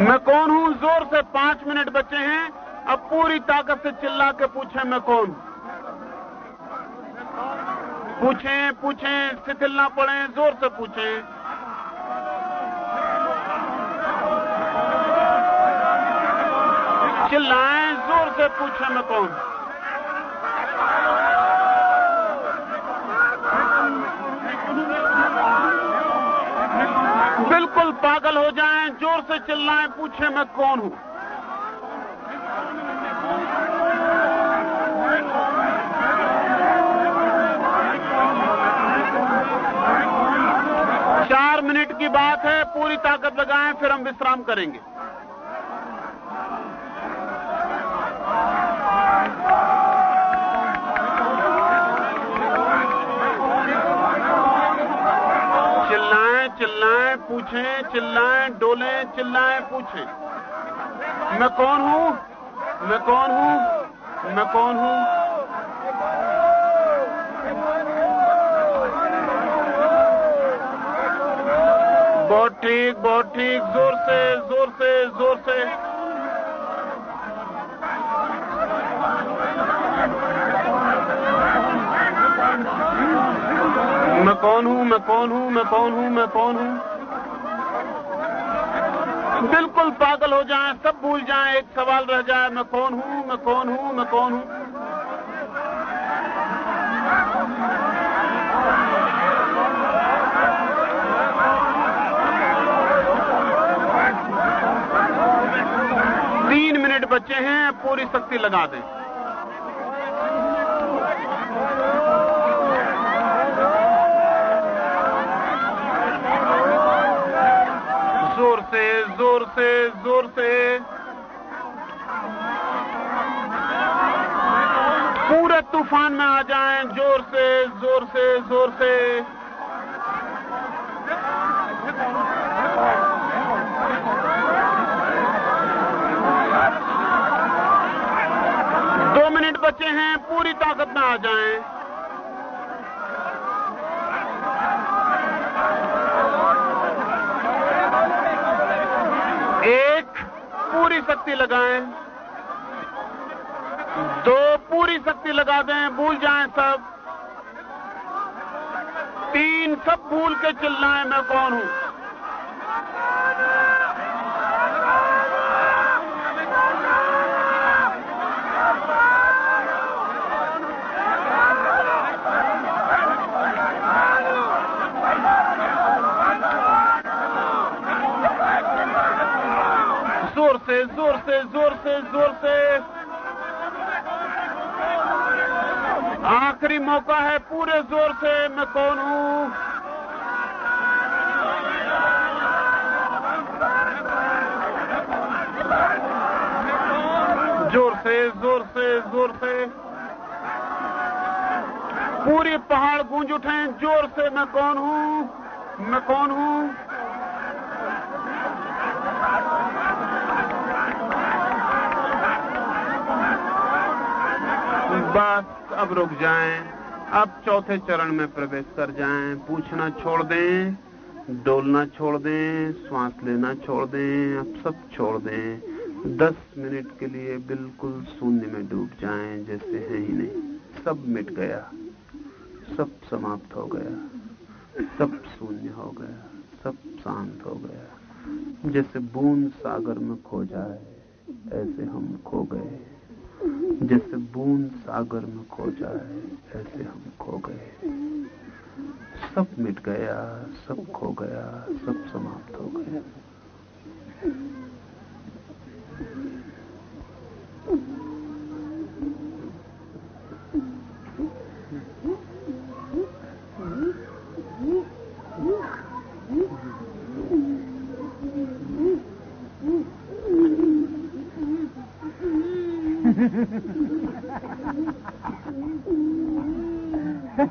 मैं कौन हूँ? ज़ोर से पाँच मिनट बचे हैं। अब पूरी ताकत से चिल्ला के पूछे, मैं कौन? पूछें पूछें शिथिल ना पड़े, ज़ोर से पूछें। चिल्लाएँ, ज़ोर से पूछे, मैं कौन? बिल्कुल पागल हो जाएँ। ज़ोर से चिल्लाए पूछे मैं कौन हूँ? चार मिनट की बात है, पूरी ताकत लगाएँ, फिर हम विश्राम करेंगे। चिल्लाएँ पूछें, चिल्लाएँ, डोलें, चिल्लाएँ, पूछें। मैं कौन हूँ? मैं कौन हूँ? मैं कौन हूँ? बहुत ठीक बहुत ठीक, ज़ोर से ज़ोर से ज़ोर से। मैं कौन हूँ? मैं कौन हूँ? मैं कौन हूँ? मैं कौन हूँ? बिल्कुल पागल हो जाए, सब भूल जाए, एक सवाल रह जाए, मैं कौन हूँ, मैं कौन हूँ, मैं कौन हूँ? तीन मिनट बचे हैं, पूरी शक्ति लगा दें ज़ोर से ज़ोर से ज़ोर से पूरे तूफ़ान में आ जाएँ, ज़ोर से ज़ोर से ज़ोर से। दो मिनट बचे हैं, पूरी ताकत में आ जाएँ। एक, पूरी शक्ति लगाएँ। दो पूरी शक्ति लगा दें, भूल जाएँ सब। तीन सब भूल के चिल्लाएँ, मैं कौन हूँ? ज़ोर से ज़ोर से ज़ोर से ज़ोर से। आखिरी मौका है पूरे ज़ोर से, मैं कौन हूँ? ज़ोर से ज़ोर से ज़ोर से। पूरी पहाड़ गूंज उठे, ज़ोर से, मैं कौन हूँ? मैं कौन हूँ? बस अब रुक जाएँ। अब चौथे चरण में प्रवेश कर जाएँ। पूछना छोड़ दें, डोलना छोड़ दें, श्वास लेना छोड़ दें, अब सब छोड़ दें। दस मिनट के लिए बिल्कुल शून्य में डूब जाएँ, जैसे है ही नहीं। सब मिट गया। सब समाप्त हो गया। सब शून्य हो गया। सब शांत हो गया। जैसे बूंद सागर में खो जाए, ऐसे हम खो गए। जैसे बूंद सागर में खो जाए, ऐसे हम खो गए। सब मिट गया, सब खो गया, सब समाप्त हो गया।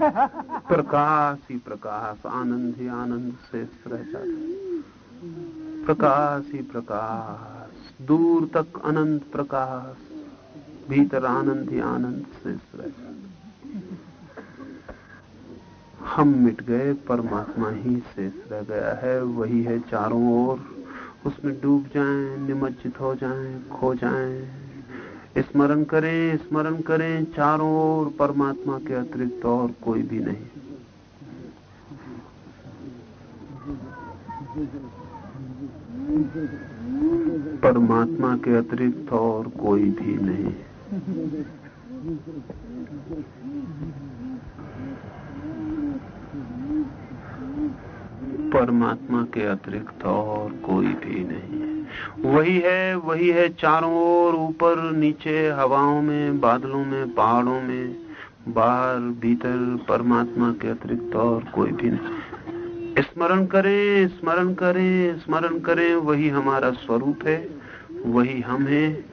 प्रकाश ही प्रकाश, आनंद ही आनंद से रह जाता प्रकाश ही प्रकाश, दूर तक अनंत प्रकाश, भीतर आनंद ही आनंद से रह जाता हम मिट गए, परमात्मा ही शेष रह गया है, वही है चारों ओर। उसमें डूब जाएँ, निमज्जित हो जाएँ, खो जाएँ। स्मरण करें स्मरण करें, चारों ओर परमात्मा के अतिरिक्त और कोई भी नहीं। परमात्मा के अतिरिक्त और कोई भी नहीं। परमात्मा के अतिरिक्त और कोई भी नहीं। है वही है वही है चारों ओर, ऊपर, नीचे, हवाओं में, बादलों में, पहाड़ों में, बाहर, भीतर, परमात्मा के अतिरिक्त और कोई भी नहीं। स्मरण करें स्मरण करें स्मरण करें, वही हमारा स्वरूप है, वही हम हैं,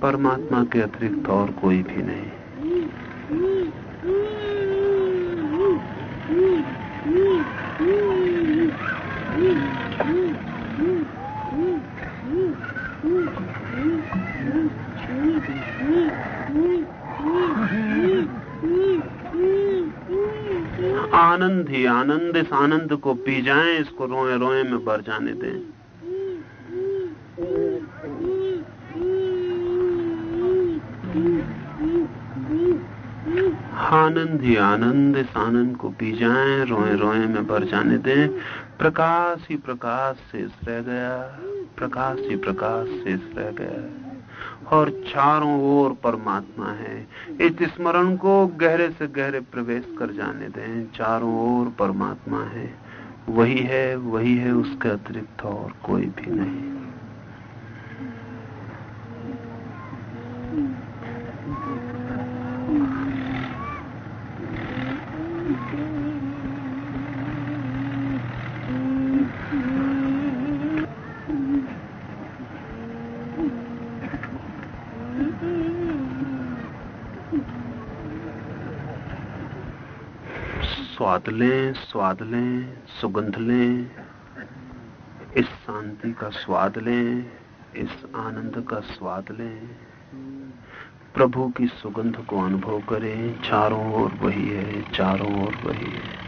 परमात्मा के अतिरिक्त और कोई भी नहीं। आनंद ही आनंद, इस आनंद को पी जाएँ, इसको रोए रोए में भर जाने दें। आनंद ही आनंद, इस आनंद को पी जाएँ, रोए रोए में भर जाने दें। प्रकाश ही प्रकाश शेष रह गया, प्रकाश ही प्रकाश शेष रह गया। और चारों ओर परमात्मा है। इस स्मरण को गहरे से गहरे प्रवेश कर जाने दें। चारों ओर परमात्मा है। वही है वही है उसके अतिरिक्त और कोई भी नहीं। स्वाद लें स्वाद लें, सुगंध लें, इस शांति का स्वाद लें, इस आनंद का स्वाद लें। प्रभु की सुगंध को अनुभव करें, चारों ओर वही है, चारों ओर वही है।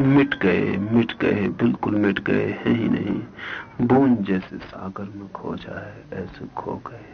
मिट गए मिट गए, बिल्कुल मिट गए, है ही नहीं। बूंद जैसे सागर में खो जाए, ऐसे खो गए।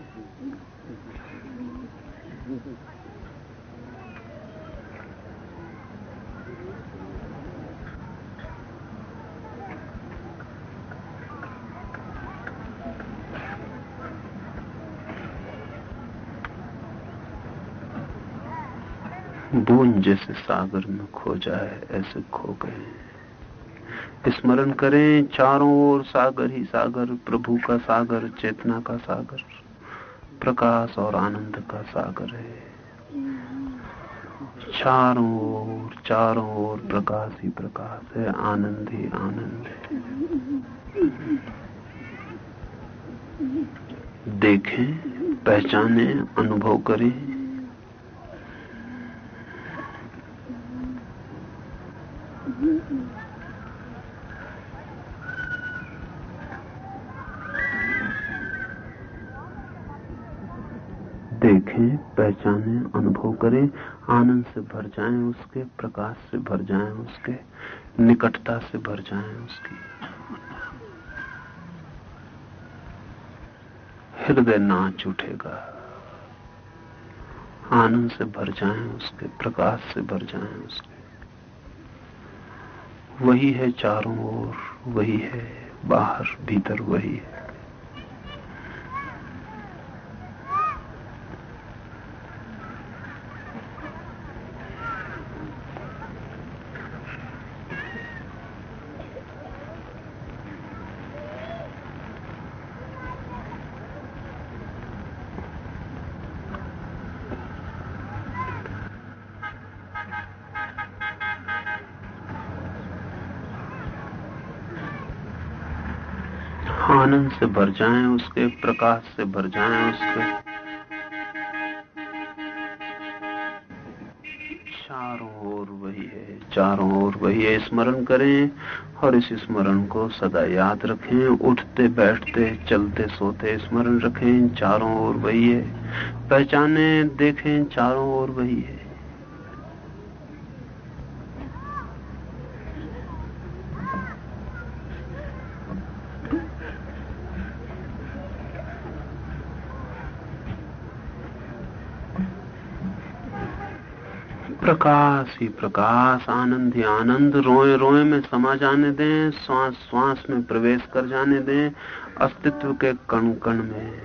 बूंद जैसे सागर में खो जाए, ऐसे खो गए। स्मरण करें, चारों ओर सागर ही सागर, प्रभु का सागर, चेतना का सागर, प्रकाश और आनंद का सागर है। चारों ओर चारों ओर प्रकाश ही प्रकाश है, आनंद ही आनंद है। देखें, पहचाने, अनुभव करें। देखें, पहचाने, अनुभव करें, आनंद से भर जाएँ उसके, प्रकाश से भर जाएँ उसके, निकटता से भर जाएँ उसकी। हृदय नाच उठेगा। आनंद से भर जाएँ उसके, प्रकाश से भर जाएँ उसके। वही है चारों ओर वही है बाहर भीतर वही है आनंद से भर जाएँ उसके प्रकाश से, भर जाएँ उसके। चारों ओर वही है, चारों ओर वही है। स्मरण करें और इस स्मरण को सदा याद रखें। उठते, बैठते, चलते, सोते स्मरण रखें। चारों ओर वही है। पहचाने, देखें, चारों ओर वही है। प्रकाश ही प्रकाश, आनंद ही आनंद, रोए रोए में समा जाने दें, श्वास श्वास में प्रवेश कर जाने दें, अस्तित्व के कण कण में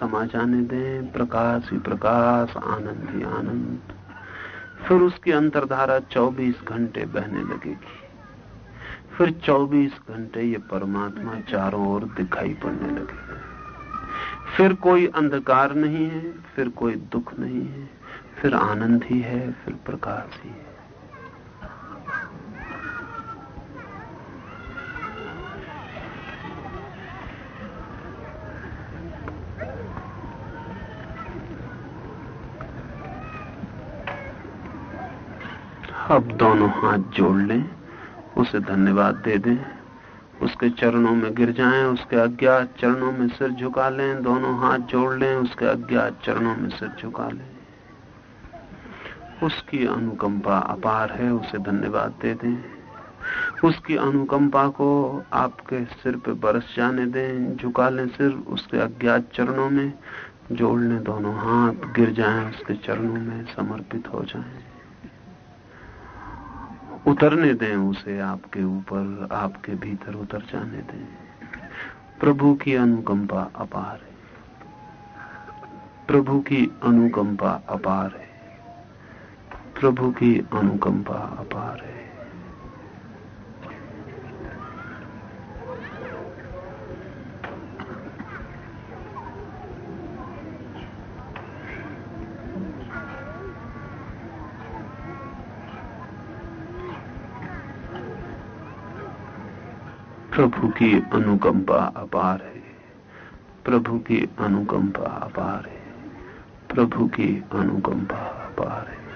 समा जाने दें, प्रकाश ही प्रकाश, आनंद ही आनंद। फिर उसकी अंतरधारा 24 घंटे बहने लगेगी। फिर 24 घंटे ये परमात्मा चारों ओर दिखाई पड़ने लगेगा। फिर कोई अंधकार नहीं है, फिर कोई दुख नहीं है फिर आनंद ही है, फिर प्रकाश ही है। अब दोनों हाथ जोड़ लें, उसे धन्यवाद दे दें। उसके चरणों में गिर जाएँ, उसके अज्ञात चरणों में सिर झुका लें। दोनों हाथ जोड़ लें, उसके अज्ञात चरणों में सिर झुका लें। उसकी अनुकंपा अपार है, उसे धन्यवाद दे दें। उसकी अनुकंपा को आपके सिर पे बरस जाने दें, झुका लें सिर उसके अज्ञात चरणों में, जोड़ लें दोनों हाथ, गिर जाएँ उसके चरणों में, समर्पित हो जाएँ। उतरने दें उसे आपके ऊपर, आपके भीतर उतर जाने दें। प्रभु की अनुकंपा अपार है। प्रभु की अनुकंपा अपार है। प्रभु की अनुकंपा अपार है। प्रभु की अनुकंपा अपार है। प्रभु की अनुकंपा अपार है। प्रभु की अनुकंपा अपार है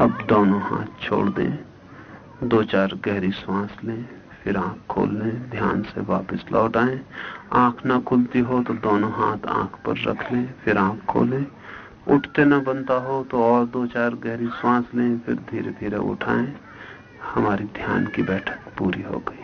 अब दोनों हाथ छोड़ दें, दो चार गहरी सांस लें, फिर आँख खोल लें, ध्यान से वापस लौट आए। आँख ना खुलती हो तो दोनों हाथ आँख पर रख लें, फिर आँख खोलें। उठते न बनता हो तो और दो चार गहरी सांस लें, फिर धीरे धीरे उठाएँ। हमारी ध्यान की बैठक पूरी हो गई।